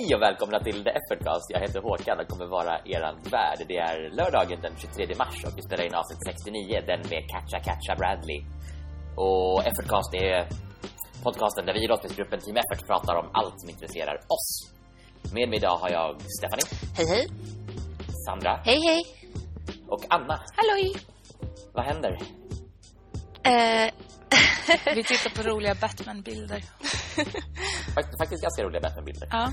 Hej och välkomna till The Effortcast. Jag heter Håkan och kommer vara eran värd. Det är lördagen den 23 mars och vi spelar in avsnitt 69, den med Catcha Catcha Bradley. Och Effortcast är podcasten där vi i rollspelsgruppen Team Effort pratar om allt som intresserar oss. Med mig idag har jag Stephanie, Hej, hej. Sandra Hej, hej. och Anna. Halloj! Vad händer? Eh, Vi tittar på roliga Batman-bilder. Fakt- Faktiskt ganska roliga Batman-bilder. Ja.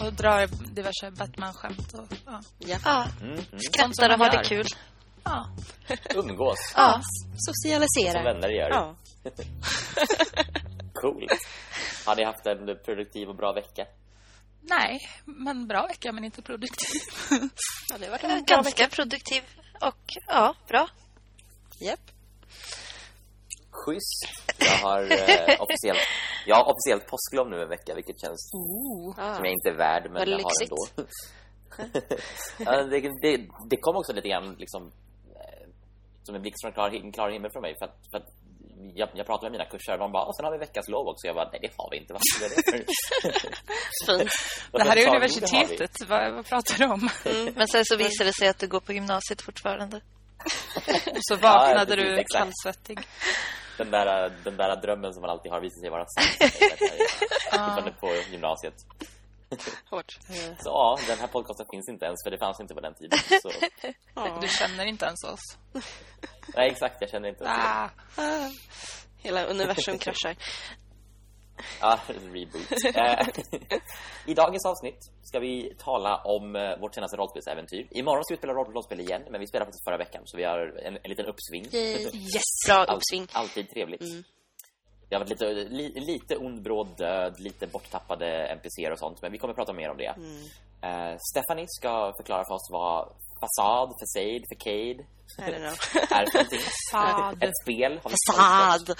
Och drar diverse Batman-skämt. Och, ja. ja, Mm, mm. Som skrattar och har det kul. ja. Umgås, Ja, som socialisera. vänner gör. Ja. Coolt. Har ni haft en produktiv och bra vecka? Nej, men bra vecka, men inte produktiv. ja, det var en ganska produktiv och ja, bra. Japp. Schysst. Jag har eh, officiellt Jag har officiellt påsklov nu en vecka vilket känns Ja. som jag inte är värd men Vad jag har lyxigt. ändå. ja, det, det, det kom också lite grann liksom eh, som en blixt från klar, klar himmel för mig för att, för att jag, jag pratade med mina kurser och de bara, och sen har vi veckans lov också. Jag bara, nej det har vi inte. Vad är det? Fint. Det här är sa, universitetet. Vad, vad pratar du om? Mm. Men sen så visade det sig att du går på gymnasiet fortfarande. Och så Ja, vaknade precis, du kallsvettig. Den där, den där drömmen som man alltid har visat sig vara sann. Fortfarande på gymnasiet. Hårt. Så ja, den här podcasten finns inte ens för det fanns inte på den tiden. Så, Du känner inte ens oss. nej exakt, jag känner inte ens. Ah. Ah. Hela universum kraschar. Ja, reboot. Eh, I dagens avsnitt ska vi tala om eh, vårt senaste rollspelsäventyr. Imorgon ska vi spela roll- rollspel igen, men vi spelade faktiskt förra veckan så vi har en, en liten uppsving. Yes! Bra All, uppsving. alltid trevligt. Mm. Det har varit lite, li, lite ond bråd död, lite borttappade NPCer och sånt, men vi kommer prata mer om det. Mm. Eh, Stephanie ska förklara för oss vad fasad, facade, facade är för någonting. Fasad. Ett spel. har vi Fasad.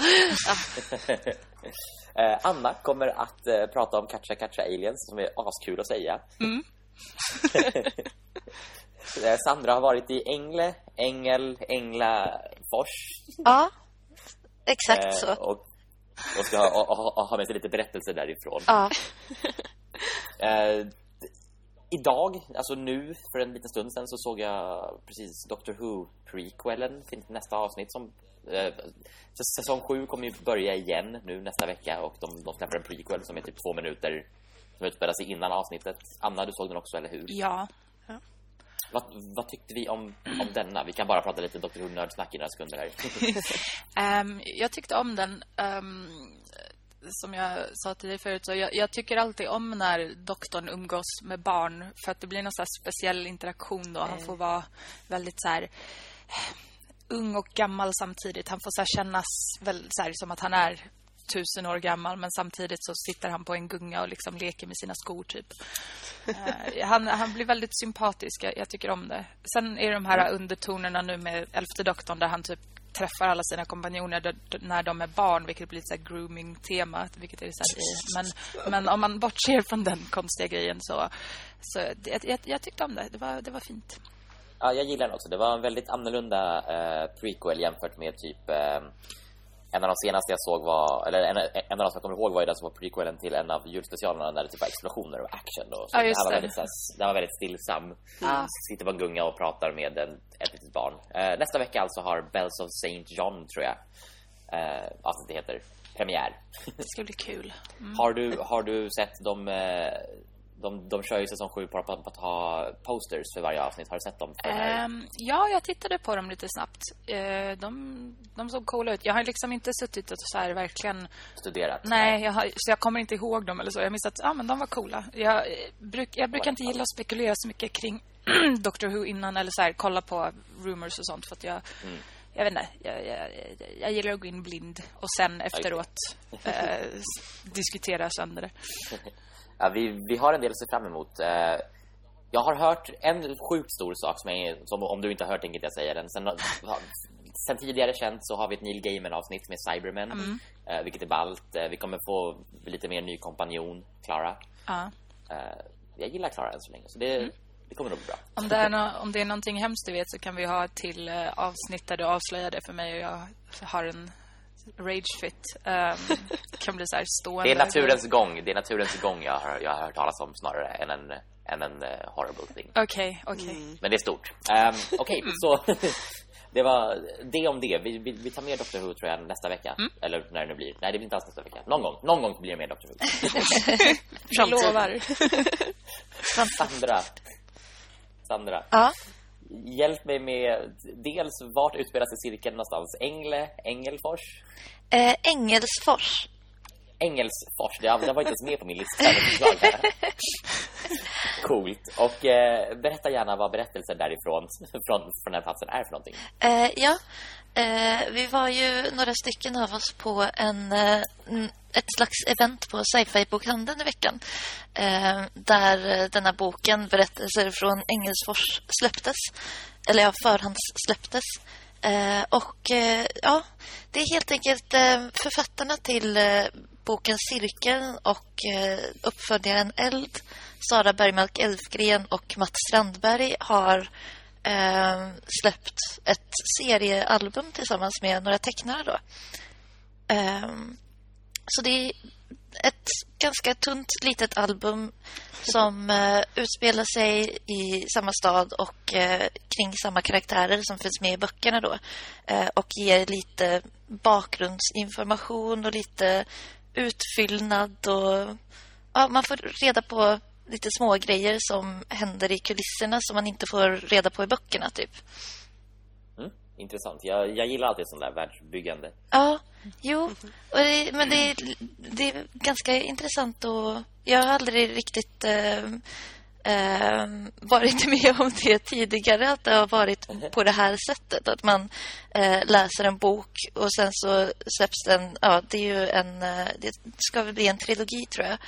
Eh, Anna kommer att eh, prata om Catcha Catcha Aliens som är askul att säga. Mm. Eh, Sandra har varit i Ängle, Ängel, Änglafors. Ja, exakt eh, så. Och, och ska ha, och ha med sig lite berättelser därifrån. Ja, Eh, idag, alltså nu, för en liten stund sedan så såg jag precis Doctor Who-prequelen till nästa avsnitt som Säsong 7 kommer ju börja igen nu nästa vecka och de, de släpper en prequel som är typ två minuter som utspelar sig innan avsnittet. Anna, du såg den också, eller hur? Ja. Vad, vad tyckte vi om, om denna? Vi kan bara prata lite Doctor Who-nördsnack i några sekunder här. Ehm, jag tyckte om den. ehm, som jag sa till dig förut, så jag, jag tycker alltid om när doktorn umgås med barn för att det blir någon så speciell interaktion då. Han får vara väldigt så här eh, ung och gammal samtidigt. Han får så här kännas väl, så här, som att han är tusen år gammal men samtidigt så sitter han på en gunga och liksom leker med sina skor typ. Eh, han, han blir väldigt sympatisk. Jag, jag tycker om det. Sen är det de här undertonerna nu med elfte doktorn där han typ träffar alla sina kompanjoner när de är barn, vilket blir ett så här grooming-tema, vilket är så här, i- men, men om man bortser från den konstiga grejen så, så jag, jag, jag tyckte om det. Det var, det var fint. Ja, jag gillar den också. Det var en väldigt annorlunda eh, prequel jämfört med typ eh, en av de senaste jag såg var, eller en, en av de som jag kommer ihåg var ju den som var prequelen till en av julspecialerna där det typ var explosioner och action och så. Ja, just den, var väldigt, så den var väldigt stillsam. Ja. Sitter på en gunga och pratar med en, ett litet barn. Eh, nästa vecka alltså har Bells of Saint John, tror jag, eh, att det heter, premiär. Det ska bli kul. Mm. Har du, har du sett de, eh, de, de kör ju säsong 7 på, på, på att ha posters för varje avsnitt. Har du sett dem? Ehm, ja, jag tittade på dem lite snabbt. Eh, de, de såg coola ut. Jag har liksom inte suttit och så här verkligen... studerat? Nej, jag har, så jag kommer inte ihåg dem eller så. Jag minns att ja, men de var coola. Jag, eh, bruk, jag brukar inte gilla att spekulera så mycket kring Doctor Who innan eller så här, kolla på rumors och sånt för att jag... Jag vet inte, jag, jag, jag, gillar att gå in blind och sen efteråt eh, diskutera sönder det. Ja, vi, vi har en del att se fram emot. Eh, jag har hört en sjukt stor sak som, är, som om du inte har hört kan jag säga den. Sen, sen tidigare känt så har vi ett Neil Gaiman-avsnitt med Cybermen, eh, vilket är ballt. Eh, vi kommer få lite mer ny kompanjon, Clara. Ja. Eh, jag gillar Clara än så länge, så det, det kommer nog bli bra. Om det, är nå om det är någonting hemskt du vet så kan vi ha ett till eh, avsnitt där du avslöjar det för mig och jag har en ragefit um, kan bli så här stående. Det är naturens gång. Det är naturens gång jag har, jag har hört talas om snarare än en, än en uh, horrible thing. Okej, okay, okej. Okay. Mm. Men det är stort. Um, okej, okay, så det var det om det. Vi, vi, vi tar mer Doctor Who tror jag nästa vecka. Mm. Eller när det nu blir. Nej, det blir inte alls nästa vecka. Någon gång. Någon gång blir det mer Doctor Who. Vi lovar. Sandra. Sandra. Ja. Hjälp mig med dels vart utspelar sig cirkeln någonstans? Ängle, Ängelfors? Eh, Engelsfors. Engelsfors, det var inte ens med på min lista Coolt. Och eh, berätta gärna vad berättelsen därifrån från, från den här platsen är för någonting. Eh, ja, eh, vi var ju några stycken av oss på en, eh, ett slags event på sci-fi-bokhandeln i veckan. Eh, där eh, denna boken, Berättelser från Engelsfors, släpptes. Eller ja, förhandssläpptes. Eh, och eh, ja, det är helt enkelt eh, författarna till eh, boken Cirkeln och eh, uppföljaren Eld, Sara Bergmark Elfgren och Mats Strandberg har eh, släppt ett seriealbum tillsammans med några tecknare. Då. Eh, så det är ett ganska tunt litet album som uh, utspelar sig i samma stad och uh, kring samma karaktärer som finns med i böckerna då. Uh, och ger lite bakgrundsinformation och lite utfyllnad och ja, man får reda på lite små grejer som händer i kulisserna som man inte får reda på i böckerna typ intressant. Jag, jag gillar alltid sånt där världsbyggande. Ja, jo. Det, men det, det är ganska intressant och jag har aldrig riktigt äh, äh, varit med om det tidigare. Att det har varit på det här sättet. Att man äh, läser en bok och sen så släpps den... Ja, det är ju en... det ska väl bli en trilogi tror jag.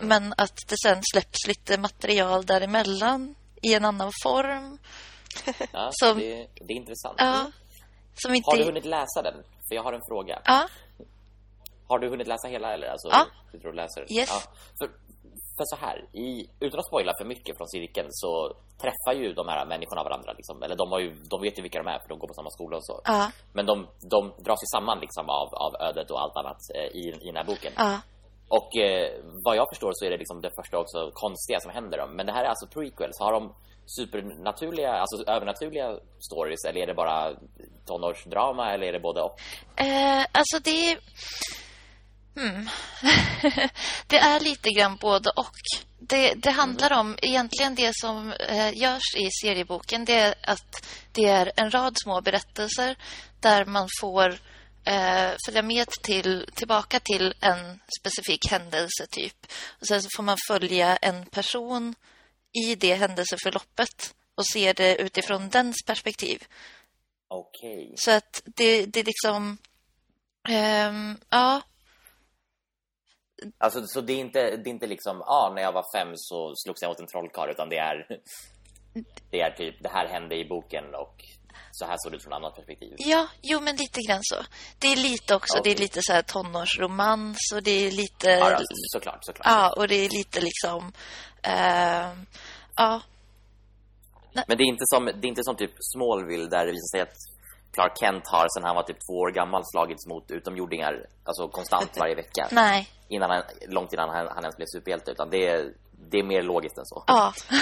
men att det sen släpps lite material däremellan i en annan form. Ja, som, det, det, är intressant. Ja, som inte... Har du hunnit läsa den? Jag har en fråga. Ja. Har du hunnit läsa hela eller? Alltså, ja. Du tror du läser? Yes. Ja. För, för så här, i, utan att spoila för mycket från cirkeln så träffar ju de här människorna varandra. Liksom. Eller de, har ju, de vet ju vilka de är för de går på samma skola och så. Ja. Men de, de dras ju samman liksom, av, av ödet och allt annat eh, i, i den här boken. Ja. Och eh, vad jag förstår så är det liksom det första också konstiga som händer dem. Men det här är alltså prequels. Har de supernaturliga, alltså övernaturliga stories eller är det bara tonårsdrama eller är det både och? Eh, alltså det hmm. det är lite grann både och. Det, det handlar mm. om egentligen det som eh, görs i serieboken. Det är att det är en rad små berättelser där man får eh, följa med till, tillbaka till en specifik händelse typ. Och sen så får man följa en person i det händelseförloppet och ser det utifrån dens perspektiv. Okej. Okay. Så att det, det liksom... Um, ja. Alltså, så det är inte, det är inte liksom, ja, ah, när jag var fem så slogs jag mot en trollkarl, utan det är, det är typ, det här hände i boken och så här såg det ut från ett annat perspektiv. Ja, jo men lite grann så. Det är lite också, okay. det är lite så här tonårsromans och det är lite... Ja, såklart, såklart. Ja, och det är lite liksom Uh, ja. Men det är inte som det är inte som typ Smallville där det visar sig att Clark Kent har sen han var typ två år gammal slagits mot utomjordingar alltså konstant varje vecka. Nej. Innan han, långt innan han, han ens blev superhjälte utan det är, det är mer logiskt än så. Ja.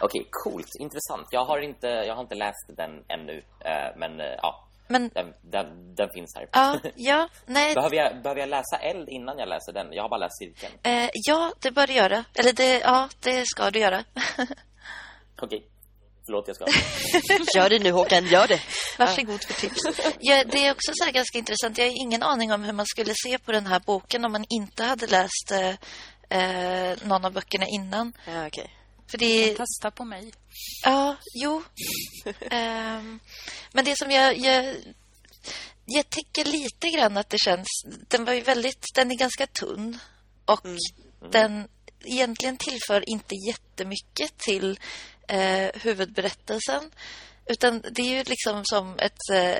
Okej, okay, coolt, intressant. Jag har inte jag har inte läst den ännu, uh, men uh, ja. Men... Den, den, den, finns här. Ja, ja, nej. behöver, jag, behöver jag läsa Eld innan jag läser den? Jag har bara läst cirkeln. Eh, ja, det bör du göra. Eller det, ja, det ska du göra. Okej. Okay. Förlåt, jag ska. gör det nu Håkan, gör det. Varsågod för tips. Ja, det är också så ganska intressant. Jag har ingen aning om hur man skulle se på den här boken om man inte hade läst eh, någon av böckerna innan. Ja, okej. Okay. För det... Testa på mig. Ja, jo. um, men det som jag, jag... Jag tycker lite grann att det känns... Den var ju väldigt... Den är ganska tunn. Och mm. Mm. den egentligen tillför inte jättemycket till eh, huvudberättelsen. Utan det är ju liksom som ett... Eh,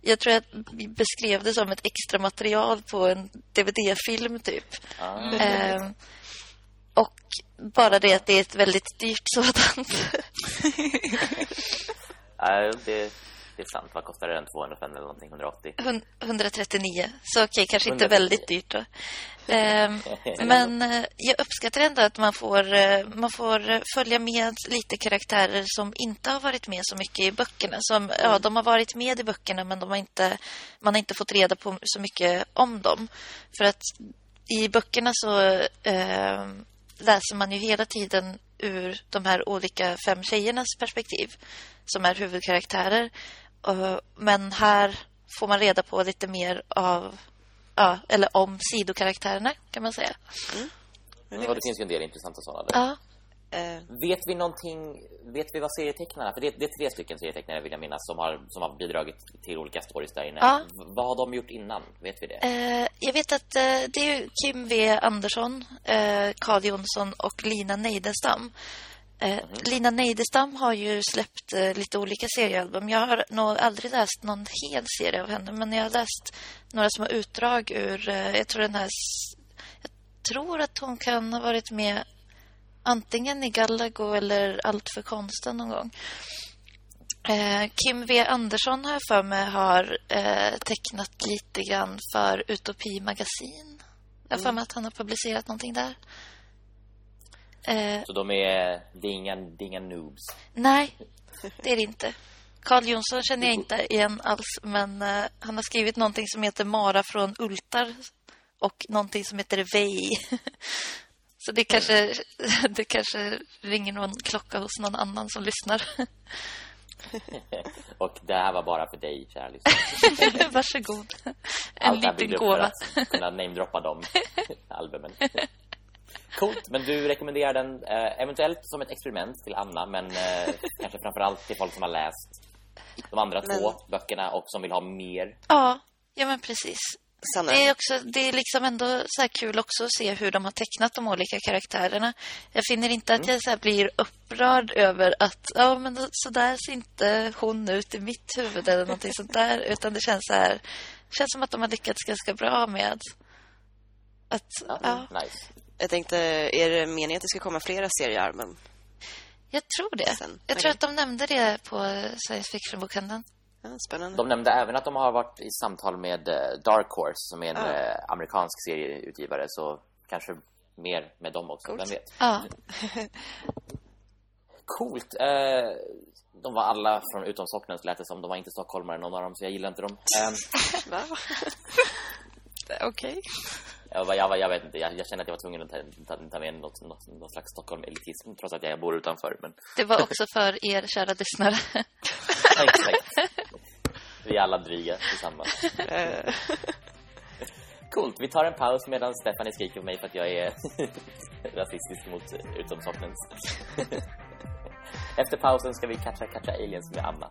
jag tror att vi beskrev det som ett extra material på en DVD-film typ. Mm. Eh, och bara det att det är ett väldigt dyrt sådant. ja, det, det Det är sant. Vad kostar den? 205 eller någonting? 180? Hun- 139. Så okej, kanske inte 139. väldigt dyrt då. Ehm, men eh, jag uppskattar ändå att man får, eh, man får följa med lite karaktärer som inte har varit med så mycket i böckerna. Som, ja, de har varit med i böckerna men de har inte, man har inte fått reda på så mycket om dem. För att i böckerna så eh, läser man ju hela tiden ur de här olika fem tjejernas perspektiv som är huvudkaraktärer. Och- Men här får man reda på lite mer av ja, eller om sidokaraktärerna kan man säga. Ja, det finns ju en del intressanta sådana. Ja, Eh, Vet vi någonting, vet vi vad serietecknarna, för det, det är tre stycken serietecknare vill jag minnas som har, som har bidragit till olika stories där inne. Ja. Vad har de gjort innan? Vet vi det? eh, jag vet att eh, det är Kim V Andersson, eh, Carl Jonsson och Lina Neidestam. Eh, Lina Neidestam har ju släppt eh, lite olika seriealbum. Jag har nog aldrig läst någon hel serie av henne, men jag har läst några små utdrag ur, eh, jag tror den här, jag tror att hon kan ha varit med antingen i Galago eller Allt för konsten någon gång. Kim V Andersson har jag för mig har tecknat lite grann för Utopi magasin. Jag har för mig att han har publicerat någonting där. Eh, Så de är, det är inga, det är inga noobs. nej, det är det inte. Carl Jonsson känner jag inte igen alls, men eh, han har skrivit någonting som heter Mara från Ultar och någonting som heter Vej. Så det kanske, det kanske ringer någon klocka hos någon annan som lyssnar. Och det här var bara för dig, kära lyssnare. Varsågod. En Allt liten gåva. att kunna namedroppa de albumen. Coolt, men du rekommenderar den eh, eventuellt som ett experiment till Anna, men eh, kanske framförallt till folk som har läst de andra Men- två böckerna och som vill ha mer. Ja, ja men precis. Sanna, Det är, också, det är liksom ändå så här kul också att se hur de har tecknat de olika karaktärerna. Jag finner inte att jag så här blir upprörd över att ja, men så där ser inte hon ut i mitt huvud eller någonting sånt där. Utan det känns så här, känns som att de har lyckats ganska bra med att... Ja, Nice. Jag tänkte, är det meningen att det ska komma flera seriealbum? jag tror det. Sen, Jag tror okej. att de nämnde det på science fiction-bokhandeln. Ja, spännande. De nämnde även att de har varit i samtal med eh, Dark Horse som är en Ah. eh, amerikansk serieutgivare, så kanske mer med dem också, Coolt. vem vet. Ja, Coolt. Eh, de var alla från utom Socknes lät det som. De var inte stockholmare någon av dem, så jag gillar inte dem. Eh, Va? Okej. Jag, var- jag, var- jag vet inte, jag, jag känner att jag var tvungen att ta, ta, ta med något, något, något slags Stockholm-elitism trots att jag bor utanför. Men det var också för er kära lyssnare. exakt. Vi är alla dryga tillsammans. Coolt, vi tar en paus medan Stephanie skriker på mig för att jag är rasistisk mot utom Socknes. Efter pausen ska vi catcha, catcha aliens med Anna.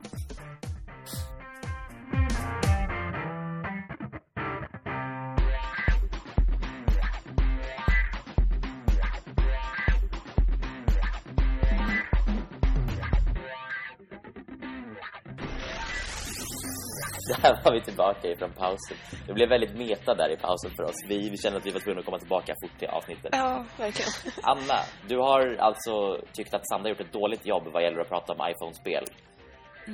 Där var vi tillbaka ifrån pausen. Det blev väldigt meta där i pausen för oss. Vi, vi kände att vi var tvungna att komma tillbaka fort till avsnittet. ja, verkligen. Anna, du har alltså tyckt att Sandra gjort ett dåligt jobb vad gäller att prata om iPhone-spel.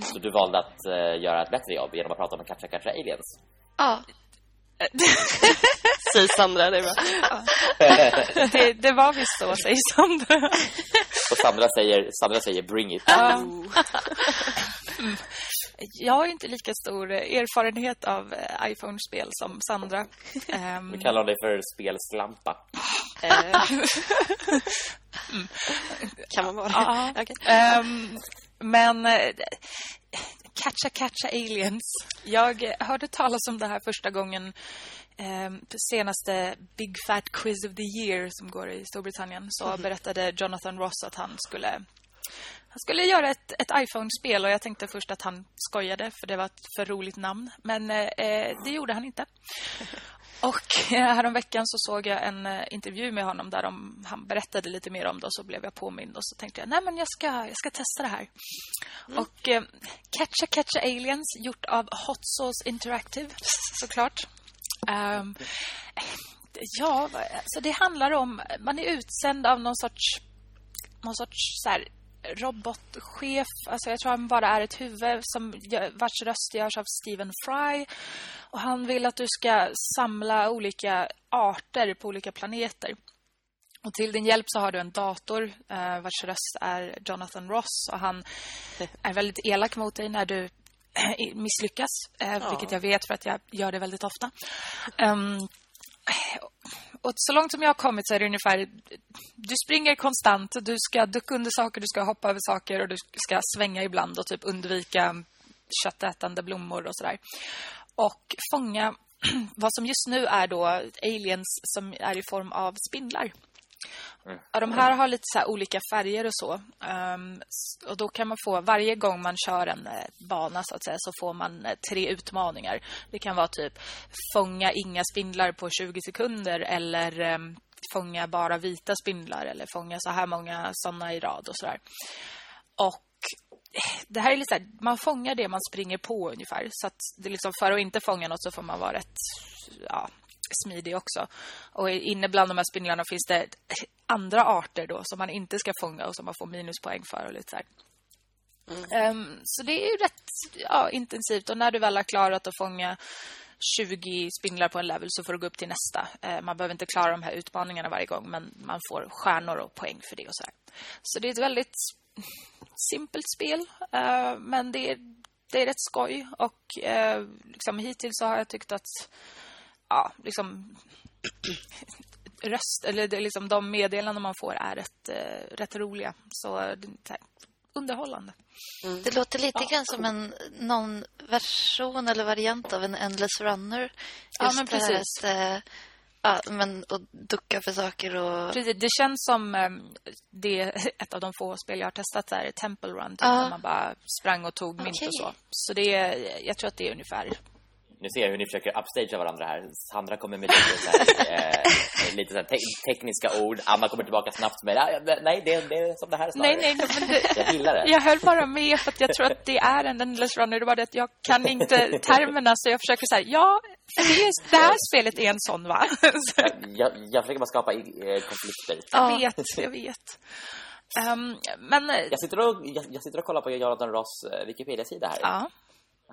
Så du valde att eh, göra ett bättre jobb genom att prata om Catcha Catcha Aliens. Ja, Säg Sandra, det är bra. Det, det var visst så, säger Sandra. Och Sandra säger, Sandra säger bring it. Ja. Oh. Jag har ju inte lika stor eh, erfarenhet av eh, iPhone-spel som Sandra. Ehm, Vi kallar dig för spelslampa. Eh. Kan man vara Ja. Okej. Ehm, men eh, Catcha Catcha Aliens. Jag eh, hörde talas om det här första gången på senaste Big Fat Quiz of the Year som går i Storbritannien. Så berättade Jonathan Ross att han skulle han skulle göra ett, ett iPhone-spel och jag tänkte först att han skojade för det var ett för roligt namn. Men eh, det gjorde han inte. Och eh, så såg jag en eh, intervju med honom där de, han berättade lite mer om det och så blev jag påmind och så tänkte jag, nej men jag ska, jag ska testa det här. Och eh, Catcha Catcha Aliens gjort av Hot Sauce Interactive såklart. Ehm, ja, så det handlar om, man är utsänd av någon sorts någon sorts så här, robotchef. Alltså jag tror han bara är ett huvud som vars röst görs av Stephen Fry. Och han vill att du ska samla olika arter på olika planeter. Och till din hjälp så har du en dator eh, vars röst är Jonathan Ross. Och han är väldigt elak mot dig när du misslyckas. Eh, Vilket jag vet för att jag gör det väldigt ofta. Ehm, och så långt som jag har kommit så är det ungefär... Du springer konstant, du ska ducka under saker, du ska hoppa över saker och du ska svänga ibland och typ undvika köttätande blommor och sådär. Och fånga vad som just nu är då aliens som är i form av spindlar. Mm. Ja, de här har lite så här olika färger och så. Um, och då kan man få, varje gång man kör en eh, bana så att säga, så får man eh, tre utmaningar. Det kan vara typ fånga inga spindlar på 20 sekunder eller um, fånga bara vita spindlar eller fånga så här många sådana i rad och sådär. Och eh, det här är lite så här, man fångar det man springer på ungefär. Så att det liksom, för att inte fånga något så får man vara rätt ja, smidig också. Och inne bland de här spindlarna finns det andra arter då som man inte ska fånga och som man får minuspoäng för och lite så här. Ehm, så det är ju rätt ja, intensivt och när du väl har klarat att fånga 20 spindlar på en level så får du gå upp till nästa. Eh, man behöver inte klara de här utmaningarna varje gång men man får stjärnor och poäng för det och så här. Så det är ett väldigt simpelt spel eh, men det är, det är rätt skoj och eh, liksom, hittills så har jag tyckt att ja, liksom röst eller det, liksom de meddelanden man får är rätt, eh, rätt roliga. Så det är så här, underhållande. Det låter lite grann som en någon version eller variant av en Endless Runner. Ja, men det här precis. Att, eh, ja, men och ducka för saker och... Precis, det känns som eh, det är ett av de få spel jag har testat så här, Temple Run typ, Ja. där man bara sprang och tog mynt och så. Så det är, jag tror att det är ungefär Nu ser jag hur ni försöker upstagea varandra här. Sandra kommer med lite, så här, eh, lite så te- tekniska ord. Anna kommer tillbaka snabbt med Nej, det, det är som det här snarare. Nej, nej, men det, Jag gillar det. jag höll bara med för att jag tror att det är en Endless Runner. Det bara det att jag kan inte termerna så jag försöker säga ja, det, är, det här spelet är en sån va? Så, Jag, jag försöker bara skapa eh, konflikter. jag Ja. vet, jag vet. Ehm, men Jag sitter, och, jag, jag sitter och kollar på Jonathan Ross eh, Wikipedia-sida här. ja,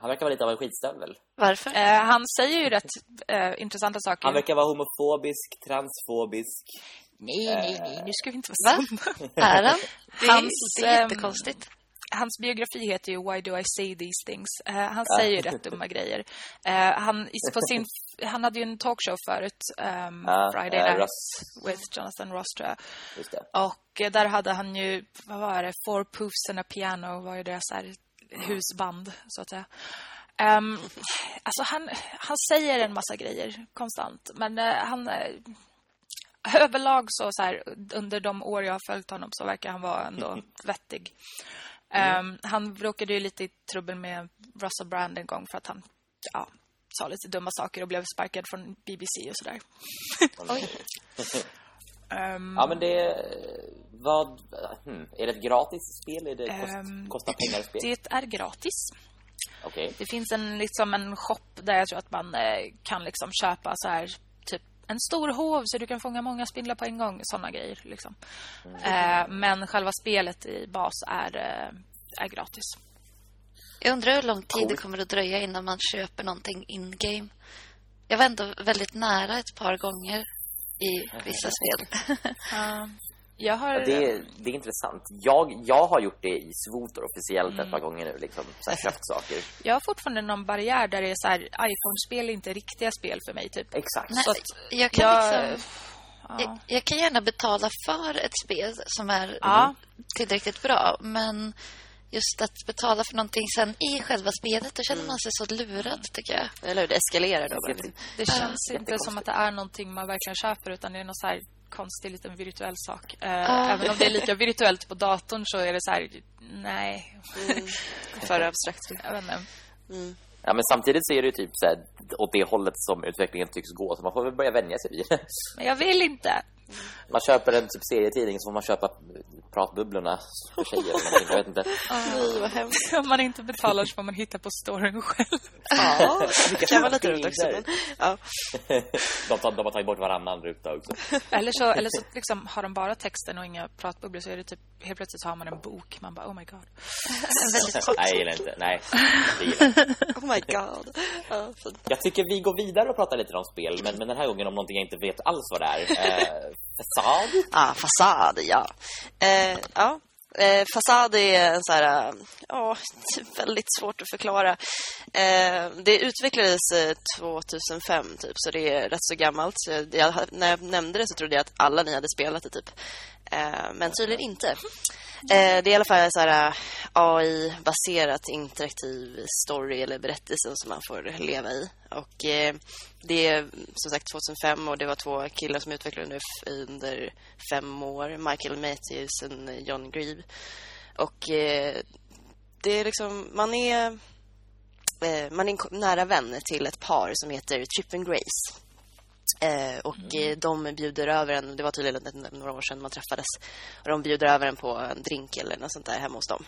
Han verkar vara lite av en skitstövel. Varför? eh, han säger ju rätt eh, intressanta saker. Han verkar vara homofobisk, transfobisk. Nej, nej, nej, nu ska vi inte vara Va? såna. Är han? Det är, Hans, det är ehm, jättekonstigt. Hans biografi heter ju Why do I say these things? Eh, han säger ju rätt dumma grejer. Eh, han, på sin, han hade ju en talkshow förut, ehm, Ja, Friday eh, Night Ross. with Jonathan Ross tror jag. Just det. Och eh, där hade han ju, vad var det, Four Poofs and a Piano var ju deras så här husband, så att säga. Ehm, alltså han, han säger en massa grejer konstant, men eh, han... eh, överlag så, så här, under de år jag har följt honom så verkar han vara ändå vettig. Ehm, han råkade ju lite i trubbel med Russell Brand en gång för att han ja, sa lite dumma saker och blev sparkad från BBC och sådär. Ehm, Ja, men det... Vad... Hmm, är det ett gratis spel? Är det kost, Ehm, kostar pengar spel? det är gratis. Okej. Det finns en, liksom en shop där jag tror att man eh, kan liksom köpa så här typ en stor hov så du kan fånga många spindlar på en gång. Såna grejer liksom. Eh, men själva spelet i bas är, eh, är gratis. Jag undrar hur lång tid det kommer att dröja innan man köper någonting in-game. Jag var ändå väldigt nära ett par gånger i vissa spel. Eh, jag har... Ja, det, är- det är intressant. Jag, jag har gjort det i Svotor officiellt Mm. ett par gånger nu. Liksom, så här, köpt saker. Jag har fortfarande någon barriär där det är så här iPhone-spel är inte riktiga spel för mig typ. Exakt. Nej, Så att jag, kan jag- liksom, Ja. jag, jag kan gärna betala för ett spel som är Ja. tillräckligt bra. Men just att betala för någonting sen i själva spelet, då känner man sig så lurad tycker jag. Eller hur? Det eskalerar då bara. Det känns inte jättekonstigt. som att det är någonting man verkligen köper utan det är någon så här konstig liten virtuell sak. Eh, Ja. Även om det är lika virtuellt på datorn så är det så här, nej, För abstrakt. jag vet inte. Ja, men samtidigt så är det ju typ så här, åt det hållet som utvecklingen tycks gå. Så man får väl börja vänja sig vid det. Men jag vill inte. Man köper en typ serietidning så får man köpa pratbubblorna för tjejer jag vet inte. Hemskt. Om man inte betalar så får man hitta på storyn själv. Ja, det kan vara lite roligt också. Men, ja. de, tar, de har tagit bort varannan ruta också. Eller så, eller så liksom, har de bara texten och inga pratbubblor så är det typ helt plötsligt har man en bok. Man bara, oh my god. Nej, jag gillar inte. Nej, gillar. Oh my god. Ja. Jag tycker vi går vidare och pratar lite om spel, men, men den här gången om någonting jag inte vet alls vad det är. Fasad? Ah, fasad, ja. Eh, ja. Eh, fasad är en så här, eh, ja, väldigt svårt att förklara. Eh, det utvecklades eh, 2005 typ, så det är rätt så gammalt. Så jag, när jag nämnde det så trodde jag att alla ni hade spelat det typ. Eh, men tydligen inte. Eh, det är i alla fall så här eh, AI-baserat interaktiv story eller berättelse som man får leva i. Och eh, det är som sagt 2005 och det var två killar som utvecklade det under, fem år. Michael Matthews och John Grieve. Och eh, det är liksom, man är, eh, man är en nära vän till ett par som heter Chip and Grace. Eh, och eh, de bjuder över en, det var tydligen några år sedan man träffades. Och de bjuder över en på en drink eller något sånt där hemma hos dem.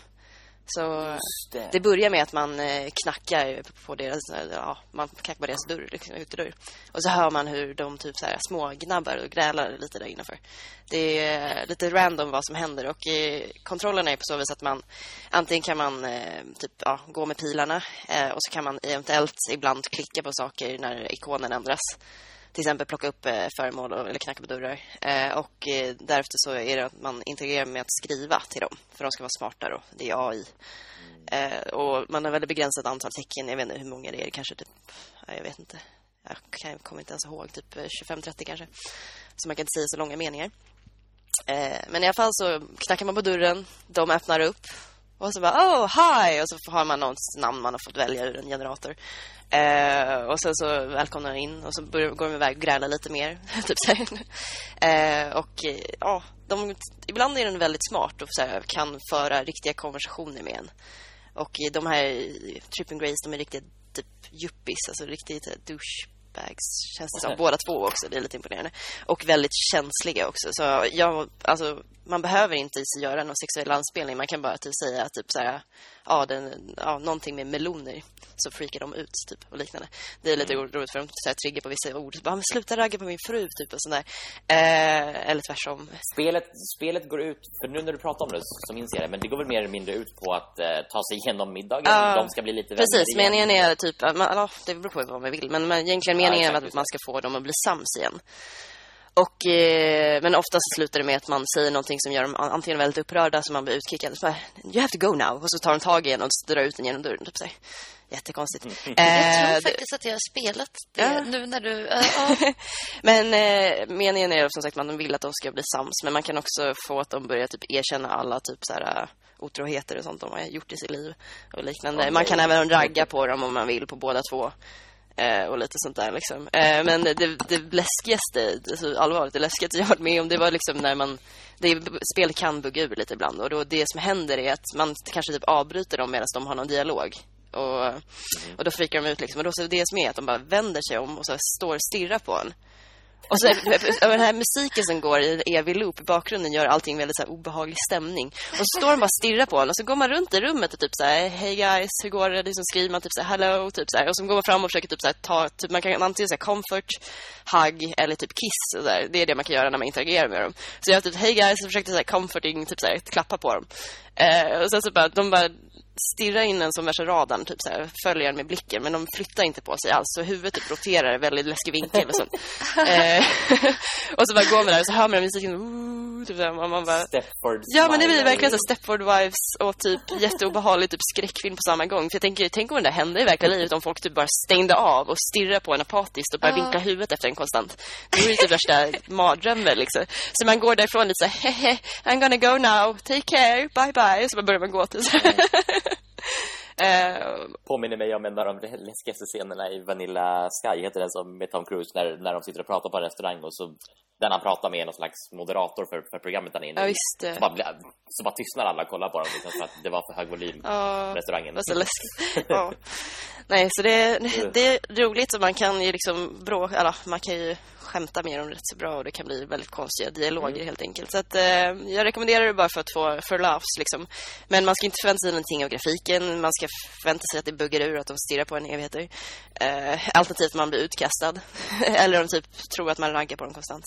Så det. det börjar med att man eh, knackar på deras, ja, man knackar på deras dörr, liksom, utedörr. Och så hör man hur de typ så här smågnabbar och grälar lite där innanför. Det är lite random vad som händer och eh, kontrollerna är på så vis att man antingen kan man eh, typ ja, gå med pilarna eh, och så kan man eventuellt ibland klicka på saker när ikonen ändras. Till exempel plocka upp eh, föremål och, eller knacka på dörrar. Eh, och eh, därefter så är det att man integrerar med att skriva till dem. För de ska vara smarta då. Det är AI. Eh, och man har väldigt begränsat antal tecken. Jag vet inte hur många det är. Kanske typ, jag vet inte. Jag kan- kommer inte ens ihåg. Typ eh, 25-30 kanske. Så man kan inte säga så långa meningar. Eh, men i alla fall så knackar man på dörren. De öppnar upp. Och så bara, oh, hi! Och så har man någons namn man har fått välja ur en generator. Eh, och sen så välkomnar jag in och så börjar, går de iväg och grälar lite mer. typ så. Eh, och ja, de, ibland är den väldigt smart och så här, kan föra riktiga konversationer med en. Och de här Tripping Grace, de är riktigt typ yuppies, alltså riktigt eh, douche douchebags känns det som. Båda två också, det är lite imponerande. Och väldigt känsliga också. Så jag, alltså, man behöver inte göra någon sexuell anspelning. Man kan bara typ säga att typ så här, ja, den, ja, någonting med meloner så freakar de ut typ och liknande. Det är lite roligt för de så här, triggar på vissa ord. Bara, men sluta ragga på min fru typ och sådär. Eh, eller tvärtom. Spelet, spelet går ut, för nu när du pratar om det så minns jag det, men det går väl mer eller mindre ut på att eh, ta sig igenom middagen. Ja, De ska bli lite Precis, igen. meningen är typ, man, ja, det beror på vad man vill, men, men egentligen meningen är exakt, att man ska få dem att bli sams igen. Och, eh, men oftast slutar det med att man säger någonting som gör dem an- antingen väldigt upprörda, så man blir utkickad. Så bara, you have to go now. Och så tar de tag i en och drar ut en genom dörren. Typ så här. Jättekonstigt. Jag tror Eh, faktiskt att jag har spelat det Ja. nu när du... eh, ja. men eh, meningen är som sagt att man vill att de ska bli sams. Men man kan också få att de börjar typ erkänna alla typ så här, äh, otroheter och sånt de har gjort i sitt liv. Och liknande. Okej. Man kan även ragga på dem om man vill på båda två. Eh, och lite sånt där liksom. Eh, men det, det läskigaste, alltså allvarligt, det läskigaste jag har varit med om det var liksom när man det, spel kan bugga ur lite ibland och då det som händer är att man kanske typ avbryter dem medan de har någon dialog. Och, och då freakar de ut liksom. Och då så det som är att de bara vänder sig om och så står och stirrar på en. Och så den här musiken som går i en evig loop i bakgrunden gör allting väldigt så här obehaglig stämning. Och så står de bara och stirrar på en och så går man runt i rummet och typ så här Hey guys, hur går det? Liksom skriver man typ så här hello, typ så här. Och så går man fram och försöker typ så här ta, typ man kan antingen säga comfort, hug eller typ kiss så där. Det är det man kan göra när man interagerar med dem. Så jag typ hey guys och försökte så här comforting, typ så här klappa på dem. Eh, och sen så bara, de bara stirrar in en som värsta radarn, typ så här, följer med blicken, men de flyttar inte på sig alls. Så huvudet typ roterar i väldigt läskig vinkel och sånt. eh, och så bara går man där och så hör man den musiken, typ så här, och man bara... Stepford Ja, men det blir verkligen så Stepford Wives och typ jätteobehaglig typ skräckfilm på samma gång. För jag tänker, tänk om det där hände i verkliga livet om folk typ bara stängde av och stirrade på en apatiskt och bara Ja. vinkla huvudet efter en konstant. Det vore ju typ värsta mardrömmen liksom. Så man går därifrån lite så här, hehe, I'm gonna go now, take care, bye bye. Så bara börjar man gå till så här. Eh, Påminner mig om en av de läskigaste scenerna i Vanilla Sky, heter den som med Tom Cruise, när, när de sitter och pratar på en restaurang och så den han pratar med är någon slags moderator för, för programmet han är inne Ja, det. Så bara, så bara tystnar alla och kollar på dem liksom, för att det var för hög volym Ja, restaurangen. Så läskigt. Ja. Nej, så det, det är roligt och man kan ju liksom bråka, eller man kan ju skämtar med dem rätt så bra och det kan bli väldigt konstiga dialoger helt enkelt. Så att, eh, jag rekommenderar det bara för att få för laughs liksom. Men man ska inte förvänta sig någonting av grafiken. Man ska förvänta sig att det buggar ur, att de stirrar på en evigheter. Eh, alternativt man blir utkastad. eller de typ tror att man raggar på dem konstant.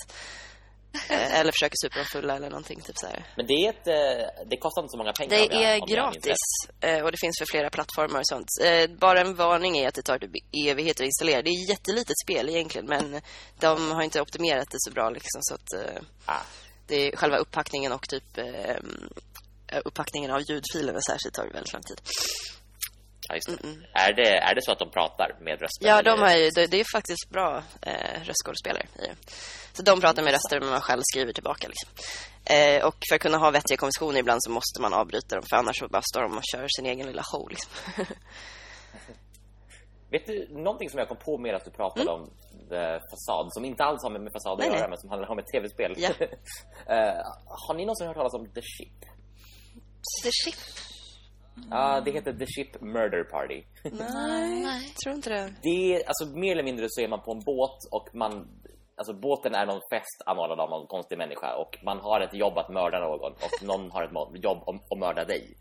Eh, eller försöker supa dem fulla eller någonting typ så här. Men det, är ett, eh, det kostar inte så många pengar. Det jag- är gratis eh, och det finns för flera plattformar och sånt. Bara en varning är att det tar typ evigheter att installera. Det är ett jättelitet spel egentligen men de har inte optimerat det så bra liksom så att Ah. det är själva upppackningen och typ upppackningen av ljudfilerna särskilt tar väldigt lång tid. Ja, just det. Är, det, är det så att de pratar med rösten? Ja, de har ju, det, det är faktiskt bra eh, röstskådespelare. Så de pratar med röster men man själv skriver tillbaka liksom. Eh, och för att kunna ha vettiga konversationer ibland så måste man avbryta dem för annars så bara står de och kör sin egen lilla show liksom. Vet du, någonting som jag kom på med att du pratade om The Fasad, som inte alls har med, med fasad att Mm. Göra, nej. men som handlar om ett tv-spel. Ja. Eh, har ni någonsin hört talas om The Ship? The Ship. Ja, det heter The Ship Murder Party. Nej, Nej. tror inte det. Det är, alltså mer eller mindre så är man på en båt och man Alltså båten är någon fest anordnad av någon konstig människa och man har ett jobb att mörda någon och någon har ett jobb om- att mörda dig.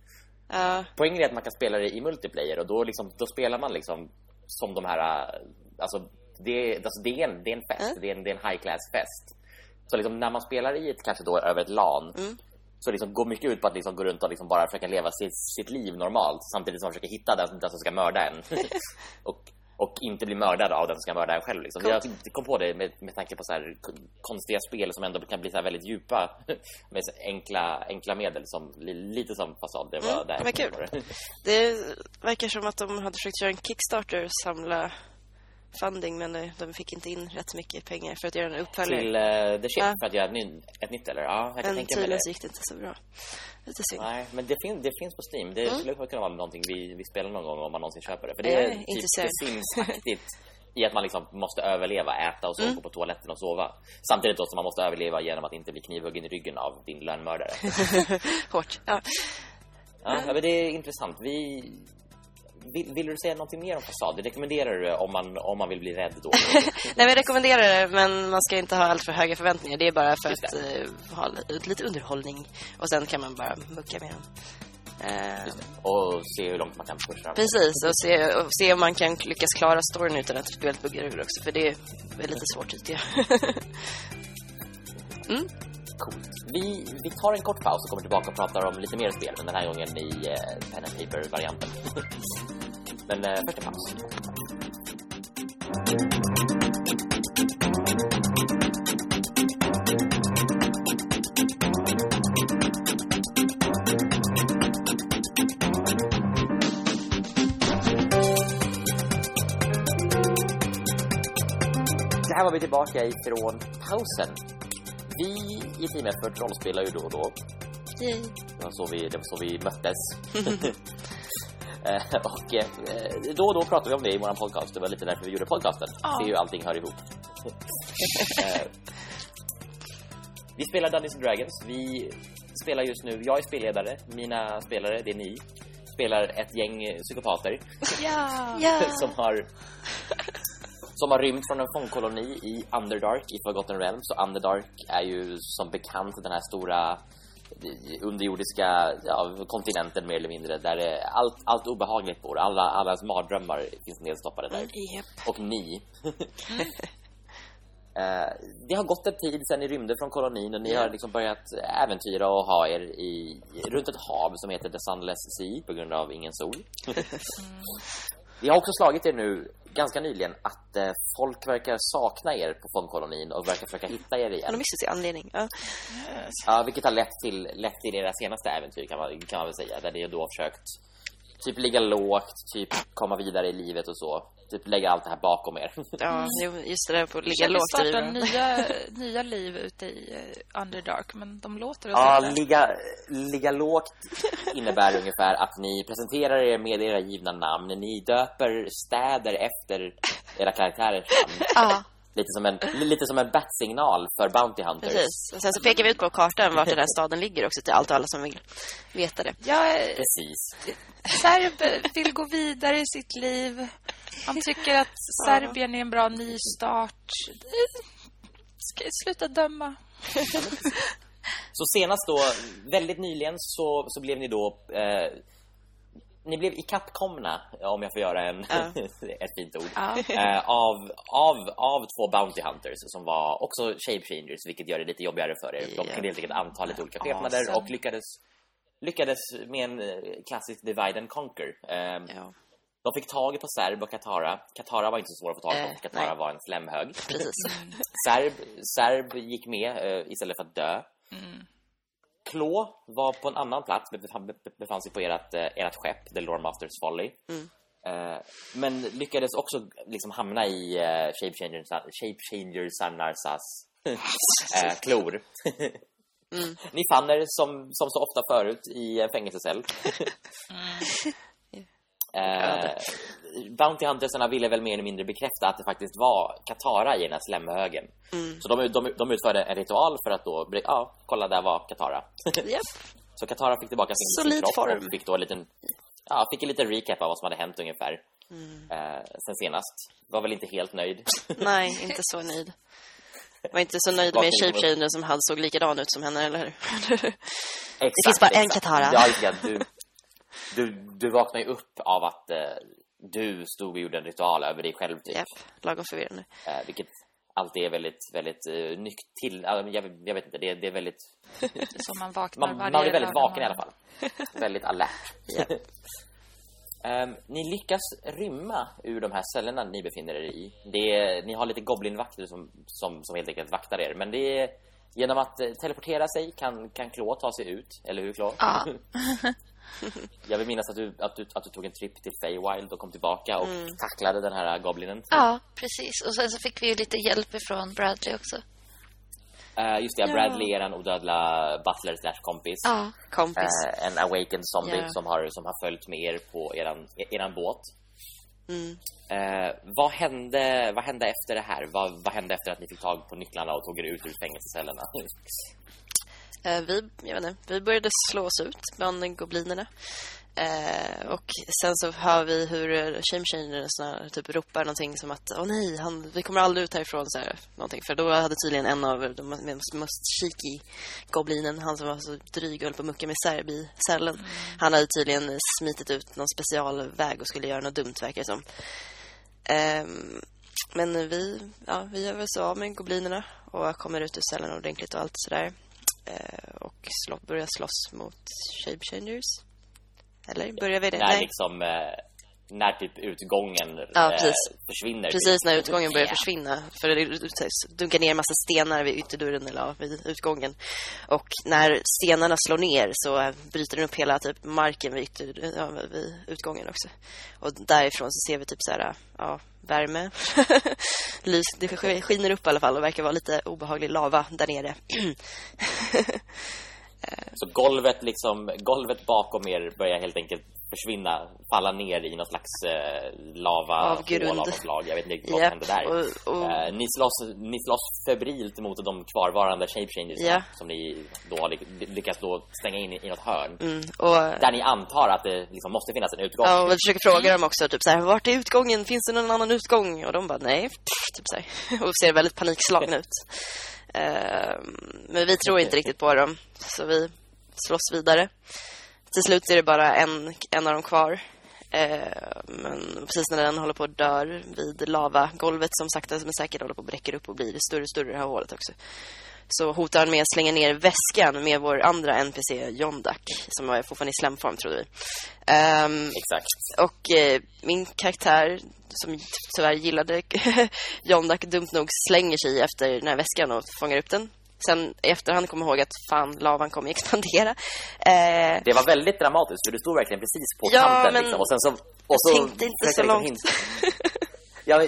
Ja, Poängen är att man kan spela det i multiplayer och då, liksom, då spelar man liksom som de här... Alltså det, är- alltså det, är, en, det är en fest, det, är en, det är en high class fest. Så liksom när man spelar i ett, kanske då över ett LAN så liksom går mycket ut på att liksom gå runt och liksom bara försöka leva sitt, sitt liv normalt samtidigt som man försöker hitta den, den som ska mörda en. och, och inte bli mördad av den som ska mörda en själv. Liksom. Jag kom på det med, med tanke på så här konstiga spel som ändå kan bli så väldigt djupa med enkla, enkla medel som li, lite som fasad. Det var Mm, där jag kom kul. det. det verkar som att de hade försökt göra en Kickstarter och samla funding men de, fick inte in rätt mycket pengar för att göra en uppföljare. Till uh, The Ship Ja. för att göra ett, ny, ett nytt eller? Ja, jag kan Men tydligen gick det inte så bra. Lite synd. Nej, men det, fin det finns på Steam. Det Mm. skulle kunna vara någonting vi, vi spelar någon gång om man någonsin köper det. För det är är typ. The Sims-aktigt i att man liksom måste överleva, äta och sova, Mm. gå på toaletten och sova. Samtidigt då som man måste överleva genom att inte bli knivhuggen i ryggen av din lönnmördare. Hårt. Ja. ja, ja, men det är intressant. Vi... Vill, vill du säga någonting mer om fasad? Det rekommenderar du om man, om man vill bli rädd då? Nej, men jag rekommenderar det, men man ska inte ha allt för höga förväntningar. Det är bara för att eh, ha li- lite underhållning. Och sen kan man bara mucka med dem. Eh, och se hur långt man kan pusha. precis, och se, och se om man kan lyckas klara storyn utan att spelet buggar ur också. För det är lite svårt tycker jag. Coolt. Vi, vi tar en kort paus och kommer tillbaka och pratar om lite mer spel, men den här gången i eh, pen and paper-varianten. men eh, först en paus. Det här var vi tillbaka ifrån pausen. Vi i Team Effort rollspelar ju då och då. Yay. Det så vi, det var så vi möttes. Eh, och eh, då och då pratar vi om det i vår podcast. Det var lite därför vi gjorde podcasten. Ja. Se hur allting hör ihop. Eh, vi spelar Dungeons and Dragons. Vi spelar just nu, jag är spelledare. Mina spelare, det är ni. Spelar ett gäng psykopater Ja! Ja. som har som har rymt från en fångkoloni i Underdark i Forgotten Realms. Och Underdark är ju som bekant den här stora eh, underjordiska ja, kontinenten mer eller mindre där allt, allt obehagligt bor. Alla, allas mardrömmar finns nedstoppade där. Japp. Och ni. Eh, det har gått en tid sedan ni rymde från kolonin och ni har liksom börjat äventyra och ha er i, runt ett hav som heter The Sunless Sea på grund av ingen sol. Vi har också slagit er nu ganska nyligen att eh, folk verkar sakna er på fångkolonin och verkar försöka hitta er igen. missat sin anledning. Ja. Ja, vilket har lett till, lett till era senaste äventyr kan man, kan man väl säga. Där ni då har försökt typ ligga lågt, typ komma vidare i livet och så. Typ lägga allt det här bakom er. ja, just det där på att ligga lågt. starta i- nya, nya liv ute i uh, Underdark, men de låter oss Ja, inte. ligga, ligga lågt innebär ungefär att ni presenterar er med era givna namn. Ni döper städer efter era karaktärers namn. Ja, Lite som en, lite som en bat-signal för Bounty Hunters. precis. Och sen så pekar vi ut på kartan vart den här staden ligger också till allt och alla som vill veta det. Jag är Precis. Serb vill gå vidare i sitt liv. Han tycker att Serbien är en bra nystart. Ska sluta döma. Så senast då, väldigt nyligen så, så blev ni då eh, ni blev ikappkomna, om jag får göra en, Ja. ett fint ord, eh, av, av, av två Bounty Hunters som var också shape changers, vilket gör det lite jobbigare för er. De kunde helt enkelt anta lite olika skepnader Awesome. och lyckades, lyckades med en eh, klassisk divide and conquer. Eh, Ja, De fick tag på Serb och Katara. Katara var inte så svår att få tag på, Eh, Katara nej. var en slemhög. precis. Serb, Serb gick med eh, istället för att dö. Klå var på en annan plats, befann, befann sig på ert, eh, ert skepp, The Lore Masters Folly. Eh, men lyckades också liksom hamna i uh, Shapechanger Sanarsas eh, klor. Ni fann er som, som så ofta förut i en fängelsecell. Eh, Bounty Huntersarna ville väl mer eller mindre bekräfta att det faktiskt var Katara i den här slemhögen. Så de, de, de utförde en ritual för att då, ja, kolla där var Katara. Japp. Så Katara fick tillbaka sin, Solid sin kropp form. och fick då en liten, ja, fick en liten recap av vad som hade hänt ungefär. Mm. Eh, sen senast. Var väl inte helt nöjd. Nej, inte så nöjd. Var inte så nöjd med shapechangern som han såg likadan ut som henne, eller hur? Exakt, finns bara en exakt. Katara. Ja, det. Du, du, du vaknar ju upp av att eh, du stod och gjorde en ritual över dig själv typ. Japp, lagom förvirrande. Eh, vilket alltid är väldigt, väldigt uh, nykt till. ja, jag, jag vet inte, det, det är väldigt... Så man vaknar Man, varje man blir väldigt vaken i alla fall. väldigt alert. Japp. Ehm, ni lyckas rymma ur de här cellerna ni befinner er i. Är, ni har lite goblinvakter som, som, som helt enkelt vaktar er. Men det är, genom att eh, teleportera sig kan, kan Klå ta sig ut. Eller hur Klå? Ja. Jag vill minnas att du, att, du, att du tog en tripp till Feywild och kom tillbaka och Mm. tacklade den här goblinen. ja, precis. Och sen så fick vi ju lite hjälp ifrån Bradley också. Eh, just det, ja. Bradley är en odödla butler slash kompis. Ja, Kompis. Eh, en awakened zombie Ja. som, har, som har följt med er på eran, eran båt. Mm. Eh, vad, hände, vad hände efter det här? Vad, vad hände efter att ni fick tag på nycklarna och tog er ut ur fängelsecellerna? Eh, vi, jag vet inte, vi började slå oss ut bland goblinerna. Eh, och sen så hör vi hur eh, Shamechangersna typ ropar någonting som att Åh nej, han, vi kommer aldrig ut härifrån så här, någonting. För då hade tydligen en av de mest, cheeky goblinen, han som var så dryg och höll på att mucka med Serb i cellen. Han hade tydligen eh, smitit ut någon specialväg och skulle göra något dumt verkar det som. Ehm, men vi, ja, vi gör väl så av med goblinerna och kommer ut ur cellen ordentligt och allt sådär. Eh, och slå, börjar slåss mot Shapechangers. Eller börjar vi det? när Nej. liksom eh, när typ utgången Ja, eh, precis. försvinner. Precis när utgången börjar försvinna. För det dunkar ner en massa stenar vid ytterdörren eller vid utgången. Och när stenarna slår ner så eh, bryter den upp hela typ marken vid, ytter, ja, vid utgången också. Och därifrån så ser vi typ så här, ja, värme. Lys, det sk- skiner upp i alla fall och verkar vara lite obehaglig lava där nere. Så golvet liksom, golvet bakom er börjar helt enkelt försvinna, falla ner i någon slags eh, lava hål av något slag. Jag vet inte riktigt vad som hände där. och- och- Eh, ni, slåss, ni slåss febrilt mot de kvarvarande shapechangers Ja. som ni då har ly- lyckats då stänga in i, något hörn. Mm, och Där ni antar att det liksom måste finnas en utgång. Ja, och vi försöker fråga dem också, typ så här, vart är utgången? Finns det någon annan utgång? Och de bara, nej. Typ så här. Och ser väldigt panikslagna ut. Ehm, men vi tror inte riktigt på dem, så vi slåss vidare. Till slut är det bara en, en av dem kvar. Ehm, men precis när den håller på att dör vid lavagolvet som sakta men säkert håller på att bräcka upp och blir större och större det här hålet också. Så hotar han med att slänga ner väskan med vår andra NPC, Jondak, som är fortfarande i slemform, trodde vi. Ehm, Exakt. och eh, min karaktär, som tyvärr gillade Jondak, dumt nog slänger sig efter den här väskan och fångar upp den. Sen i efterhand kommer jag ihåg att fan, lavan kommer expandera. Eh, Det var väldigt dramatiskt för du stod verkligen precis på Ja, kanten liksom, och sen så... Och så tänkte inte så jag långt. hinta- Ja,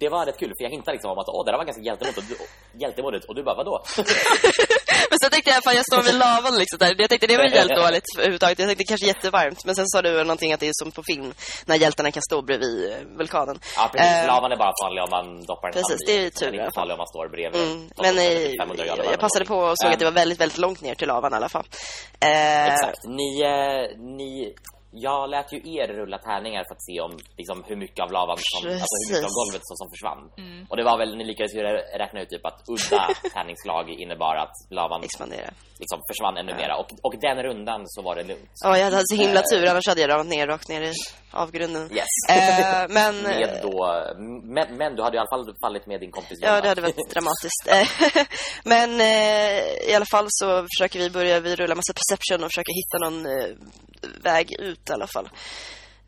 det var rätt kul för jag hintade liksom om att åh, det där var ganska hjältemodigt och du, hjältemodigt och du bara vadå? men sen tänkte jag, fan jag står vid lavan liksom där. Jag tänkte det var ju helt dåligt överhuvudtaget. Jag tänkte kanske jättevarmt. Men sen sa du någonting att det är som på film, när hjältarna kan stå bredvid eh, vulkanen. Ja, precis. Eh, Lavan är bara farlig om man doppar en precis, det är tur Den är inte farlig om man står bredvid. Mm, men som eh, sätter 500 grader jag, jag passade på och såg Eh, att det var väldigt, väldigt långt ner till lavan i alla fall. Eh, Exakt. Ni, ni jag lät ju er rulla tärningar för att se om liksom, hur mycket av lavan som, alltså hur mycket av golvet som, som försvann. Och det var väl, ni lyckades ju rä- räkna ut typ att udda tärningslag innebar att lavan Expandera. liksom försvann ännu mera. Och, och den rundan så var det lugnt. Ja, jag hade så himla tur. Annars hade jag ramlat ner rakt ner i avgrunden. Yes. Eh, men... Med då, men, men du hade i alla fall fallit med din kompis Ja, det hade varit dramatiskt. Eh, Men eh, i alla fall så försöker vi börja, vi rullar massa perception och försöker hitta någon eh, väg ut i alla fall.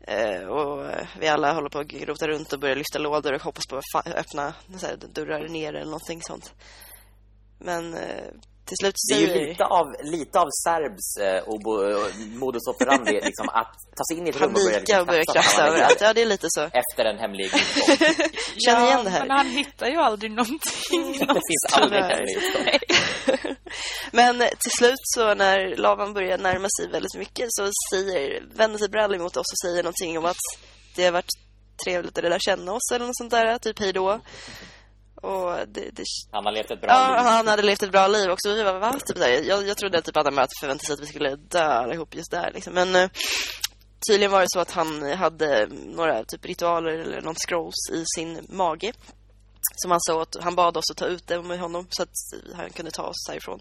Eh, och vi alla håller på att grota runt och börjar lyfta lådor och hoppas på att öppna så här, dörrar ner eller någonting sånt. Men eh, till slut Det är ju lite av, lite av Serbs eh, obo, eh, modus operandi liksom, att ta sig in i ett rum och börja, panika och börja krafsa överallt. Ja, det är lite så. Efter en hemlig utgång. Känner igen det här. Men han hittar ju aldrig någonting. Det finns aldrig en. Men till slut så när lavan börjar närma sig väldigt mycket så säger, vänder sig Bradley mot oss och säger någonting om att det har varit trevligt att lära känna oss eller något sånt där, typ hej då. Och det, det, Han har levt ett bra ja, liv. han hade levt ett bra liv också. Vi var, va? Typ där. Jag, jag trodde typ att han förväntade sig att vi skulle dö allihop just där. Liksom. Men eh, tydligen var det så att han hade några typ ritualer eller någon scrolls i sin mage. Som han sa att han bad oss att ta ut det med honom så att han kunde ta oss härifrån.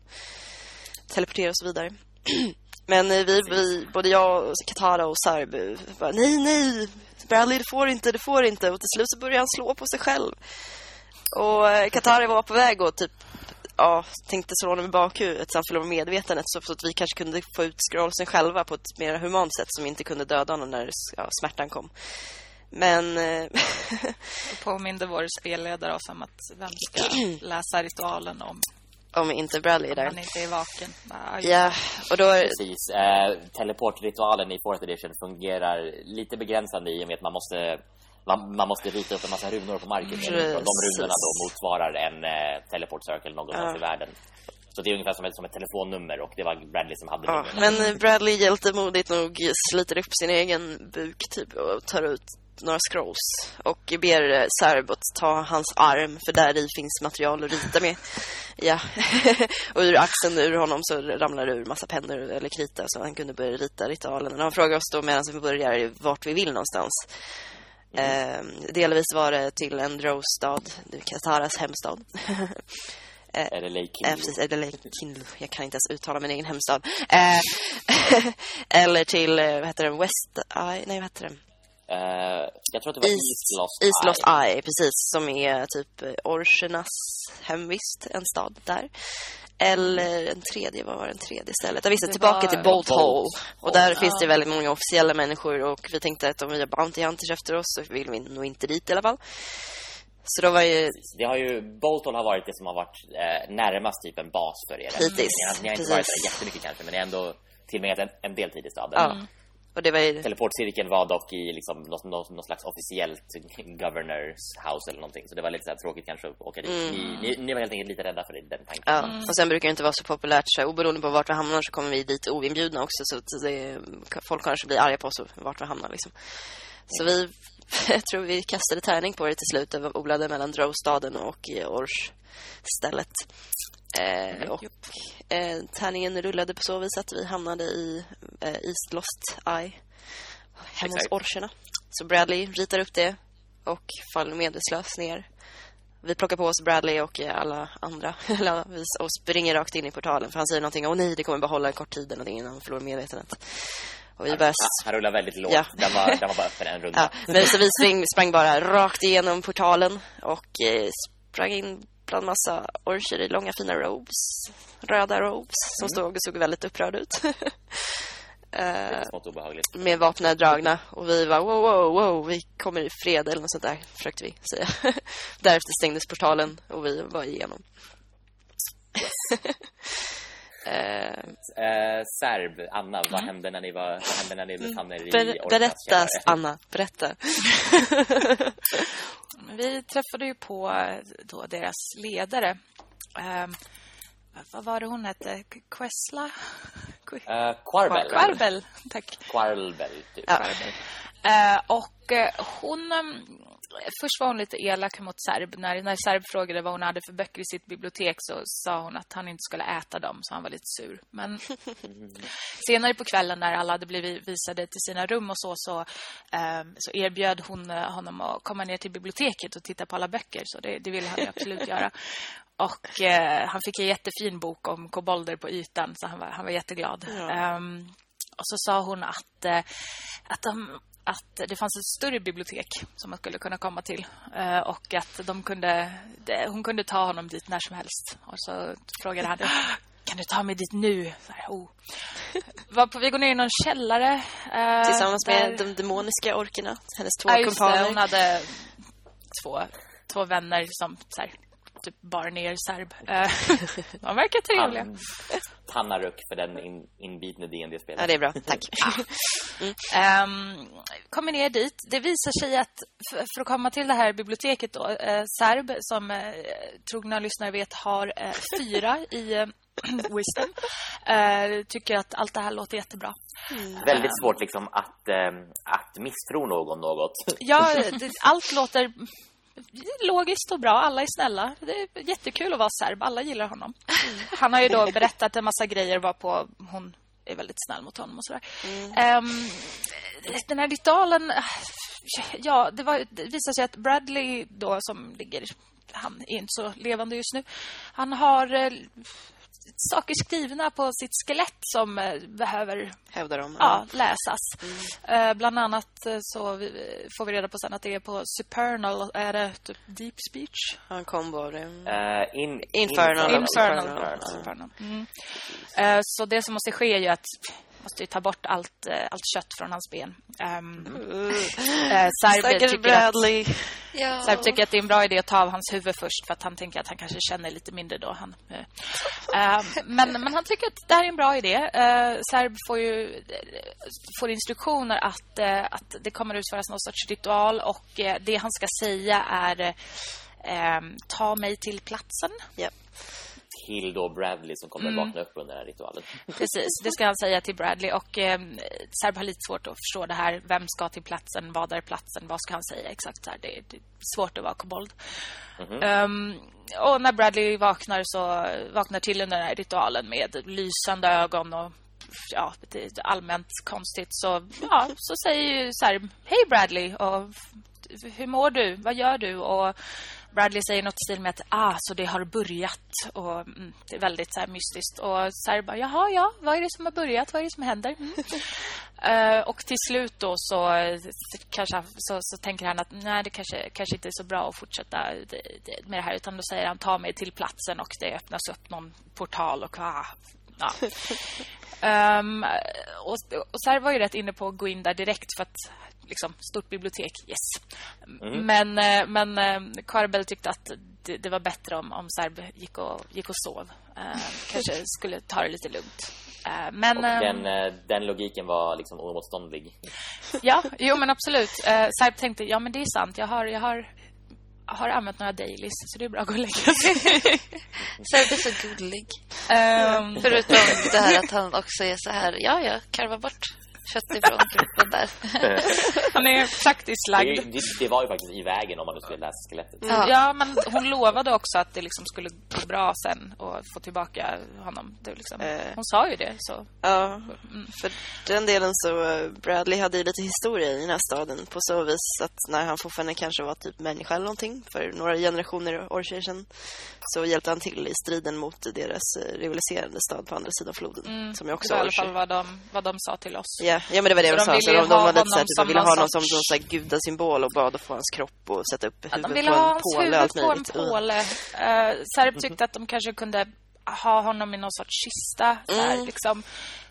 Teleportera och så vidare. Men eh, vi, vi, både jag, Katara och Sarb eh, bara, nej, nej, Bradley, det får inte, det får inte. Och till slut så började han slå på sig själv. Och eh, Katari var på väg och typ ja, tänkte slå honom i bakhuvudet så han förlorade medvetandet så att vi kanske kunde få ut scrollsen själva på ett mer humant sätt som inte kunde döda honom när ja, smärtan kom. Men eh, Och påminde vår spelledare oss om att vem ska läsa ritualen om, om inte Bradley är om där. han inte är vaken. Ja, och då... Precis. Eh, teleportritualen i 4th edition fungerar lite begränsande i och med att man måste man, man måste rita upp en massa runor på marken. Och de runorna då motsvarar en eh, teleport circle någonstans Ja. i världen. Så det är ungefär som ett, som ett telefonnummer och det var Bradley som hade Ja, men Bradley hjältemodigt nog sliter upp sin egen buk typ och tar ut några scrolls och ber eh, Sarb att ta hans arm för där i finns material att rita med. Ja, och ur axeln ur honom så ramlar det ur massa pennor eller krita så han kunde börja rita ritualen. Och han frågar oss då medan vi börjar vart vi vill någonstans. Eh, delvis var det till en Drostad, Kataras hemstad. Eller Lake Eh, precis, eller. Jag kan inte ens uttala min egen hemstad. Eh, eller till, eh, vad heter den, West Eye? Nej, vad heter den? Eh, jag tror att det var East, Eye. Eye, precis. Som är typ eh, Orchernas hemvist, en stad där. Eller en tredje, vad var den tredje stället? Jag visste, Det tillbaka till Bolt Hole. Och där Hole, finns det väldigt många officiella människor och vi tänkte att om vi har Bounty Hunters efter oss så vill vi nog inte dit i alla fall. Så då var ju Det har ju, Bolton har varit det som har varit eh, närmast typ en bas för er. Hittills, Ni har, inte precis. varit där jättemycket kanske, men ni har ändå tillbringat en, en del tid i staden. Ja. Och det var ju... Teleportcirkeln var dock i liksom något, något, något slags officiellt governors house eller någonting. Så det var lite så tråkigt kanske att åka dit. Ni, ni, ni var helt enkelt lite rädda för det, den tanken. Ja, och sen brukar det inte vara så populärt så oberoende på vart vi hamnar så kommer vi dit oinbjudna också så det, folk kanske blir arga på oss vart vi hamnar liksom. Så vi, jag tror vi kastade tärning på det till slut och odlade mellan Drowstaden och eh, Ors-stället. Eh, och eh, tärningen rullade på så vis att vi hamnade i eh, East Lost Eye hemma hos. Orcherna. Så Bradley ritar upp det och faller medvetslös ner. Vi plockar på oss Bradley och eh, alla andra och springer rakt in i portalen för han säger någonting. Åh nej, det kommer bara hålla en kort tid eller innan han förlorar medvetandet. Och vi börjar... Ja, han rullar väldigt lågt. Ja. Den, var, den var bara öppen en runda. Ja, men så vi spring, sprang bara rakt igenom portalen och eh, sprang in bland massa orcher i långa fina robes. Röda robes som stod och såg väldigt upprörd ut. Obehagligt. med vapnen dragna och vi var wow, wow, wow, vi kommer i fred eller något sånt där, försökte vi säga. Därefter stängdes portalen och vi var igenom. eh, Eh, Serb, Anna, vad hände när ni var, vad hände när ni befann er i ber, berätta? Anna, berätta. Vi träffade ju på eh, då deras ledare. Ehm, vad var det hon hette? Quesla? Eh, Quarbel. Quarbel, tack. Quarbel, typ. Ja. Eh, och eh, hon... först var hon lite elak mot Serb. När, när Serb frågade vad hon hade för böcker i sitt bibliotek så sa hon att han inte skulle äta dem, så han var lite sur. Men senare på kvällen när alla hade blivit visade till sina rum och så så, eh, så erbjöd hon eh, honom att komma ner till biblioteket och titta på alla böcker. Så det, det ville han absolut göra. Och eh, han fick en jättefin bok om kobolder på ytan, så han var, han var jätteglad. Ja. Um, och så sa hon att, eh, att, de, att det fanns ett större bibliotek som man skulle kunna komma till. Eh, och att de kunde, hon kunde ta honom dit när som helst. Och så frågade han, kan du ta mig dit nu? Så här, oh. Vi går ner i någon källare. eh, Tillsammans med där- de demoniska orkerna. Hennes två Ja, kumpaner. Hon hade två, två vänner som så här, typ bar ner serb. Eh, de verkar trevliga. Tannaruk för den in, inbitne D&D-spelaren. Ja, det är bra. Tack. Ehm, kommer ner dit. Det visar sig att för, för att komma till det här biblioteket då, eh, Serb, som eh, trogna lyssnare vet, har eh, fyra i eh, Wisdom. Eh, tycker att allt det här låter jättebra. Väldigt svårt liksom att, eh, att misstro någon något. Ja, det, allt låter logiskt och bra. Alla är snälla. Det är jättekul att vara serb. Alla gillar honom. Han har ju då berättat en massa grejer varpå hon är väldigt snäll mot honom och sådär. Ehm, den här ritualen... Ja, det, var, det visar sig att Bradley då som ligger... Han är inte så levande just nu. Han har eh, saker skrivna på sitt skelett som eh, behöver Hävdar de. ja, läsas. Eh, bland annat eh, så vi, får vi reda på sen att det är på Supernal, är det typ Deep Speech? Ja, en kombo av det. Eh, in, Infernal. Infernal. Infernal. Supernal. Mm. Eh, så det som måste ske är ju att måste ju ta bort allt, allt kött från hans ben. Um, eh, Serb Stackars tycker att, Ja. Serb tycker att det är en bra idé att ta av hans huvud först för att han tänker att han kanske känner lite mindre då. Han, eh, men, men han tycker att det här är en bra idé. Eh, Serb får ju får instruktioner att, eh, att det kommer utföras någon sorts ritual och det han ska säga är ta mig till platsen. Ja. Till då Bradley som kommer Mm. vakna upp under den här ritualen. Precis, det ska han säga till Bradley. Och eh, Serb har lite svårt att förstå det här. Vem ska till platsen? Vad är platsen? Vad ska han säga exakt? Så här, det, det är svårt att vara kobold. Ehm, och när Bradley vaknar så vaknar till under den här ritualen med lysande ögon och ja, allmänt konstigt. Så, ja, så säger ju Serb, hej Bradley, och hur mår du? Vad gör du? Och Bradley säger något i stil med att ah, så det har börjat. Och mm, Det är väldigt så här mystiskt. Och Serb bara, jaha, ja, vad är det som har börjat? Vad är det som händer? Mm. Eh, och till slut då så, kanske, så, så tänker han att nej, det kanske, kanske inte är så bra att fortsätta med det här. Utan då säger han, ta mig till platsen och det öppnas upp någon portal och ah, ja. Ehm, och, och Serb var ju rätt inne på att gå in där direkt för att liksom, stort bibliotek, yes. Men, eh, men eh, Karbel tyckte att det, det var bättre om, om Serb gick och, gick och sov. Eh, kanske skulle ta det lite lugnt. Eh, men, Och den, eh, den logiken var liksom oemotståndlig. Ja, jo men absolut. Serb tänkte, ja men det är sant. Jag har, jag har, har använt några dailies så det är bra att gå och lägga sig. Serb är så gullig. Ehm, Förutom det här att han också är så här, ja, ja, karva bort kött ifrån kroppen där. han är praktiskt Det, lagd. det, det var ju faktiskt i vägen om man nu skulle läsa skelettet. Ja. Ja, men hon lovade också att det liksom skulle gå bra sen och få tillbaka honom. Det liksom, Eh. hon sa ju det. Så. Ja, för den delen så eh, Bradley hade ju lite historia i den här staden på så vis att när han fortfarande kanske var typ människa eller någonting för några generationer orcher sedan så hjälpte han till i striden mot deras eh, rivaliserande stad på andra sidan floden som är Det också var i alla fall vad de, vad de sa till oss. Ja, ja, men det var det Så de, sa. Så de, de ha var lite så här, typ, som ville ha någon som så här gudasymbol och bad att få hans kropp och sätta upp Ja, huvudet de ville på ha en hans påle huvud på en påle. Uh, Serb tyckte att de kanske kunde ha honom i någon sorts kista. Så här, Mm. liksom,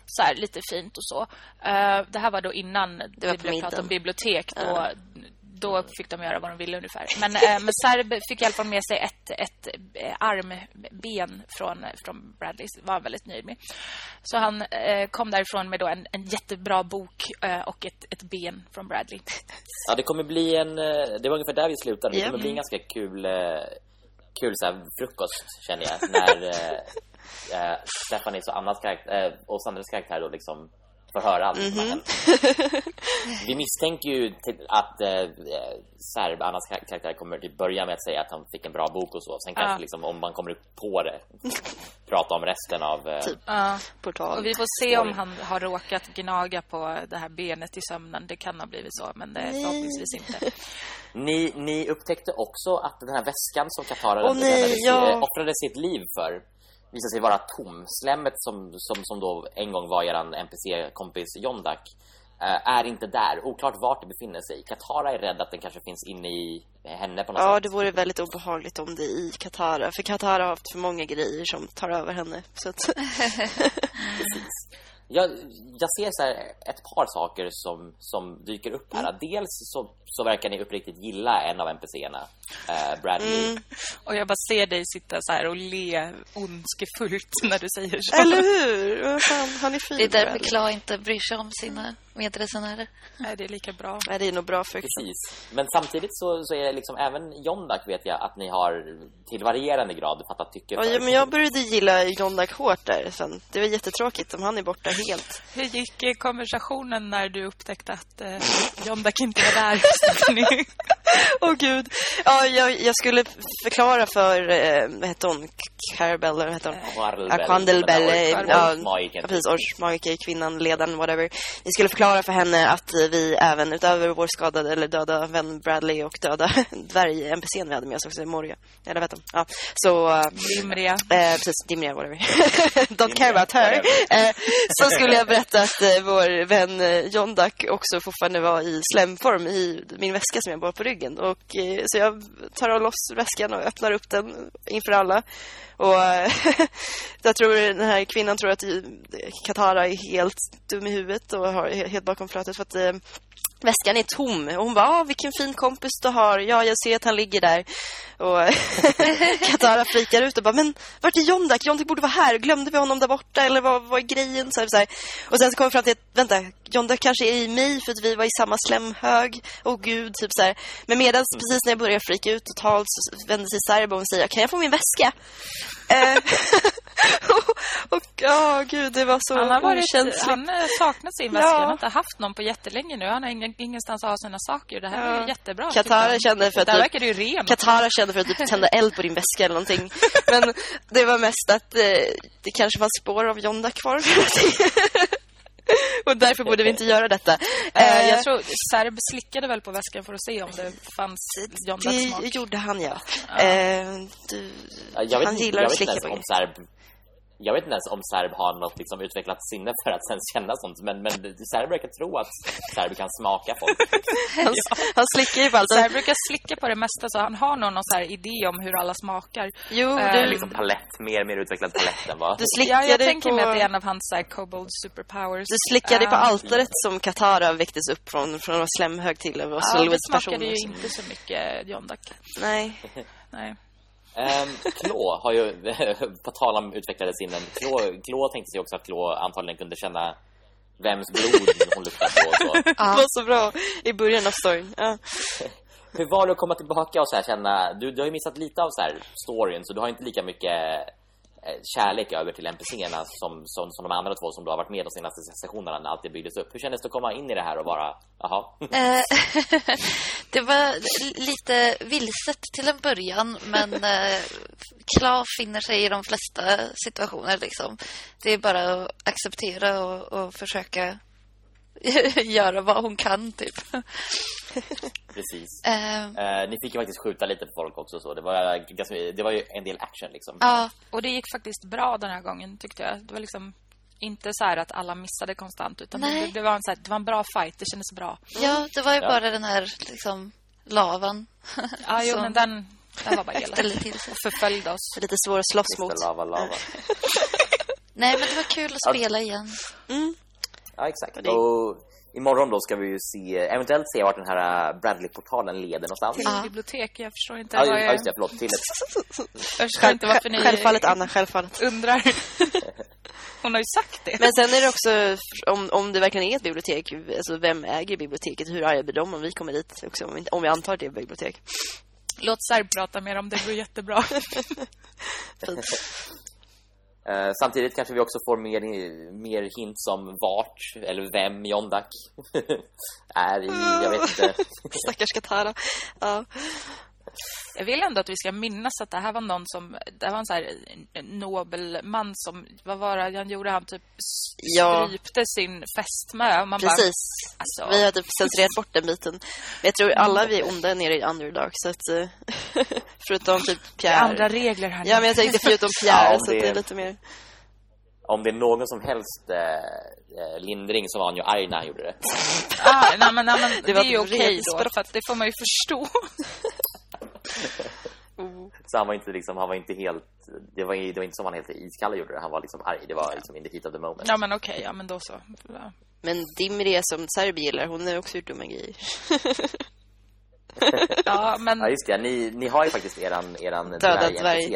så här, lite fint och så. Uh, det här var då innan det, var prat middagen. om bibliotek. Då, då fick de göra vad de ville ungefär. Men, eh, men Serb fick i alla fall med sig ett, ett eh, armben från, från Bradley. var han väldigt nöjd med. Så han eh, kom därifrån med då en, en jättebra bok eh, och ett, ett ben från Bradley. Ja, det kommer bli en... eh, Det var ungefär där vi slutade. Det kommer bli en ganska kul, eh, kul så här, frukost, känner jag. När eh, eh, Stefanis och Annas karaktär, eh, och Sandras karaktär då liksom får höra allt som har Mhm. hänt. Vi misstänker ju till att eh, Serb, Annas kar- karaktär, kommer typ börja med att säga att han fick en bra bok och så. Sen kanske Ja. liksom, om man kommer på det, prata om resten av... Eh, Typ. Ja. Portal. Och vi får se om han har råkat gnaga på det här benet i sömnen. Det kan ha blivit så, men det är förhoppningsvis inte. Ni, ni upptäckte också att den här väskan som Katara nej, ja. eh, offrade sitt liv för visade sig vara tom. Slemmet som, som, som då en gång var eran NPC-kompis Jondak eh, är inte där. Oklart vart det befinner sig. Katara är rädd att den kanske finns inne i henne på något Ja, sätt. det vore väldigt obehagligt om det är i Katara. För Katara har haft för många grejer som tar över henne. Så att, Jag, jag ser så här ett par saker som, som dyker upp Mm. här. Dels så, så verkar ni uppriktigt gilla en av NPCerna, eh, Bradley. Mm. Och jag bara ser dig sitta så här och le ondskefullt när du säger så. Eller hur? Fan, han är fin. Det är därför Bradley. Kla inte bryr sig om sina medresenärer. Nej, det är lika bra. Nej, det är nog bra för Precis. Men samtidigt så, så är det liksom även Jondak vet jag att ni har till varierande grad fattat tycke Ja, för. ja, men jag började gilla Jondak hårt där sen. Det var jättetråkigt om han är borta helt. Hur gick konversationen när du upptäckte att eh, Jondak inte var där? Åh gud. Ja, jag, jag skulle förklara för, eh, vad hette hon? Carabelle, eller vad hette hon? Quandlebell. Ja, eh, precis, Orsmagiker, kvinnan, ledaren, whatever. Vi skulle förklara för henne att eh, vi även utöver vår skadade eller döda vän Bradley och döda dvärg-NPCn vi hade med oss också, Moria. Eller vad heter hon? Ja, så... eh, Limria. Eh, precis, Dimria, whatever. Don't care about her. Eh, så skulle jag berätta att eh, vår vän eh, John Duck också fortfarande var i slemform i min väska som jag bar på ryggen. Och, eh, så jag tar av loss väskan och öppnar upp den inför alla. Och eh, jag tror den här kvinnan tror att Katara är helt dum i huvudet och har helt bakom flötet för att eh, Väskan är tom. Och hon bara, ah, vilken fin kompis du har. Ja, jag ser att han ligger där. Och Katara flikar ut och bara, men vart är Jondak? Jondak borde vara här. Glömde vi honom där borta? Eller vad, vad är grejen? Så här, så här. Och sen så kommer vi fram till att, vänta, Jondak kanske är i mig för att vi var i samma slemhög. Åh gud, typ så här. Men medan precis när jag börjar flika ut totalt så vänder sig Sarbo och säger, kan jag få min väska? Eh, Och, ja, gud, det var så Han har varit, okänsligt. han eh, saknat sin väska. Ja. Han har inte haft någon på jättelänge nu. Han har ingen, ingenstans att ha sina saker. Det här är Ja. ju jättebra. Katara jag. kände för att Där verkar det ju rent. Katara kände för att typ tända eld på din väska eller någonting. Men det var mest att eh, det kanske fanns spår av Jonda kvar. Och därför borde vi inte göra detta. Eh, Eh, jag tror Serb slickade väl på väskan för att se om det fanns John Duck det smak. gjorde han, ja. Eh, du, Ja, Jag vet, han inte- gillar jag att slicka på om Serb jag vet inte ens om Serb har något liksom utvecklat sinne för att sen känna sånt Men, men Serb verkar tro att Serb kan smaka folk han, han slickar ju på allt. Serb brukar slicka på det mesta så han har nog någon så här idé om hur alla smakar. Jo, Eh, du, liksom palett, mer mer utvecklad palett än vad du Ja, slickade jag tänker på... mig att det är en av hans här, kobold superpowers. Du slickade på Eh, altaret som Katara väcktes upp från, från att vara slemhög till vara Ja, det Louis person. smakade ju inte så mycket John Duck. Nej. Nej. Um, Klå har ju, på tal om utvecklade sinnen Klå, Klå tänkte sig också att Klå antagligen kunde känna vems blod hon luktar på så. Det var så bra i början av storyn. Ja. Hur var det att komma tillbaka och så här känna du, du har ju missat lite av så här storyn så du har inte lika mycket Eh, kärlek över till NPCerna som, som, som de andra två som du har varit med de senaste sessionerna när allt det byggdes upp. Hur kändes det att komma in i det här och bara, jaha? Eh, det var lite vilset till en början, men eh, finner sig i de flesta situationer. Liksom. Det är bara att acceptera och, och försöka göra vad hon kan, typ. Precis. Eh, Eh, ni fick ju faktiskt skjuta lite på folk också så det var, ganska, det var ju en del action liksom. ja, Och det gick faktiskt bra den här gången tyckte jag. Det var liksom inte så här att alla missade konstant utan det, det, var en så här, det var en bra fight. Det kändes bra. ja, det var ju Ja. bara den här liksom, lavan Ja, jo, som men den, den var bara elak. Och förföljde oss. Lite svår att slåss mot. Lava, lava. Nej, men det var kul att spela igen. Mm. Ja, exakt. Och det- Och imorgon då ska vi ju se, eventuellt se vart den här äh, Bradley-portalen leder någonstans. Till Ja. bibliotek. Jag förstår inte Ja, vad ja, jag... just det, förlåt. Till ett, Jag förstår inte varför ni Självfallet, Anna, självfallet. undrar. Hon har ju sagt det. Men sen är det också, om, om det verkligen är ett bibliotek, alltså vem äger biblioteket? Hur arga blir de om vi kommer dit också? Om vi, om vi antar det är bibliotek. Låt Serb prata mer om det. Det går jättebra. Fint. Eh, samtidigt kanske vi också får mer, mer hints om vart eller vem Jondak är i, jag vet inte. Stackars Katara. Ja. Jag vill ändå att vi ska minnas att det här var någon som... Det var en så här nobelman som... Vad var det han gjorde? Han typ Ja. strypte sin fästmö. Och man Precis. Bara, alltså, Vi har typ censurerat bort den biten. Men jag tror alla vi är onda nere i Underdog. Så att, eh, förutom typ det är Pierre. andra regler här nu. Ja, men jag tänkte förutom Pierre. Ja, så att det är lite mer... Om det är någon som helst eh, eh, lindring så var han ju arg när han gjorde det. ah, nej, men, nej, men, det, Det var är ju okej rent då, för att det får man ju förstå. Så han var inte liksom, han var inte helt det var, det var inte som han helt iskall gjorde det. Han var liksom arg. Det var liksom in the heat of the moment. ja, men okej. ja, men då så. Ja. Men Dimri som Serbi gillar, hon har också gjort dumma grejer. Ja, men Ja, just det. Ni, ni har ju faktiskt eran, eran Döda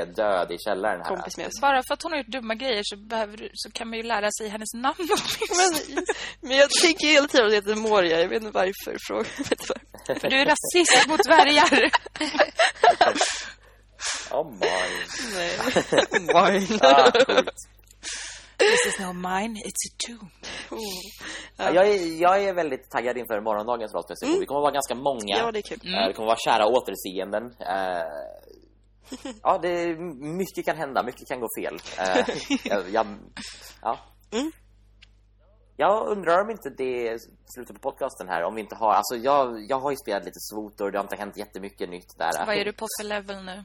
död i källaren här. Kompis med oss. bara för att hon har gjort dumma grejer så, behöver, du- så kan man ju lära sig hennes namn. Men, men jag tänker hela tiden att det heter Moria. Jag vet inte varför. Fråga. För du är rasist mot dvärgar. Oh my. Nej. Wine. Ah, coolt. This is no mine, it's a tomb. Ja, jag, är, jag är väldigt taggad inför morgondagens rollspelssession. Vi kommer att vara ganska många. Ja, det är kul. Eh, Det kommer att vara kära återseenden. Eh, Ja, det, mycket kan hända, mycket kan gå fel. Eh, jag, jag, ja. Mm. Jag undrar om inte det är slutet på podcasten här, om vi inte har, alltså jag, jag har ju spelat lite Svotor, det har inte hänt jättemycket nytt där. Vad är du på för level nu?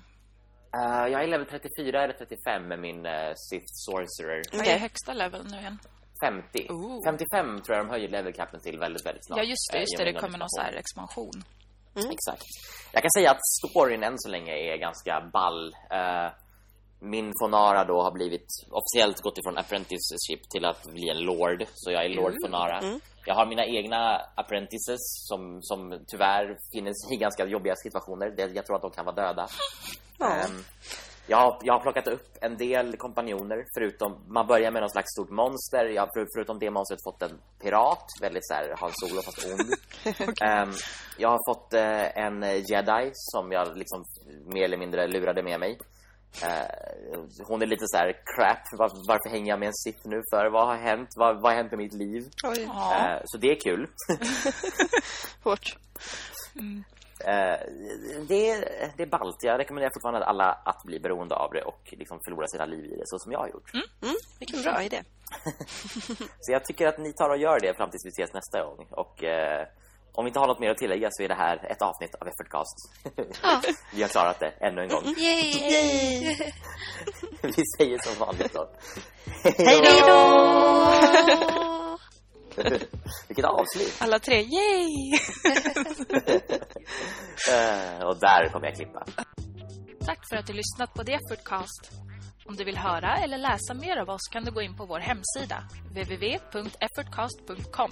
Eh, jag är level 34 eller 35 med min uh, Sith Sorcerer. Vad är högsta level nu igen? 50. Ooh. 55 tror jag de höjer level capen till väldigt, väldigt snart. Ja, just det. eh, Just det, det kommer någon så expansion. här expansion. Exakt. Jag kan säga att storyn än så länge är ganska ball. Eh, min Fonara då har blivit officiellt gått ifrån apprenticeship till att bli en lord. Så jag är lord Fonara. Jag har mina egna apprentices som, som tyvärr finns i ganska jobbiga situationer. Jag tror att de kan vara döda. Ja. Ehm, jag, har, jag har plockat upp en del kompanjoner förutom, man börjar med någon slags stort monster. Jag har för, förutom det monstret fått en pirat, väldigt så här Han Solo fast ond. Ehm, jag har fått eh, en jedi som jag liksom mer eller mindre lurade med mig. Eh, hon är lite så här crap, var, varför hänger jag med en Sith nu för? Vad har hänt? Vad, vad har hänt med mitt liv? Oj, Ja. Eh, så det är kul. hårt. Eh, det, är- det är ballt. Jag rekommenderar fortfarande alla att bli beroende av det och liksom förlora sina liv i det, så som jag har gjort. Mm, vilken bra idé. Så jag tycker att ni tar och gör det fram tills vi ses nästa gång. Och om vi inte har något mer att tillägga så är det här ett avsnitt av Effortcast. vi har klarat det ännu en gång. Yay! vi säger som vanligt då. Hej då! Vilket avslut! Alla tre, yay! Eh, och där kommer jag klippa. Tack för att du lyssnat på The Effortcast. Om du vill höra eller läsa mer av oss kan du gå in på vår hemsida www.effortcast.com.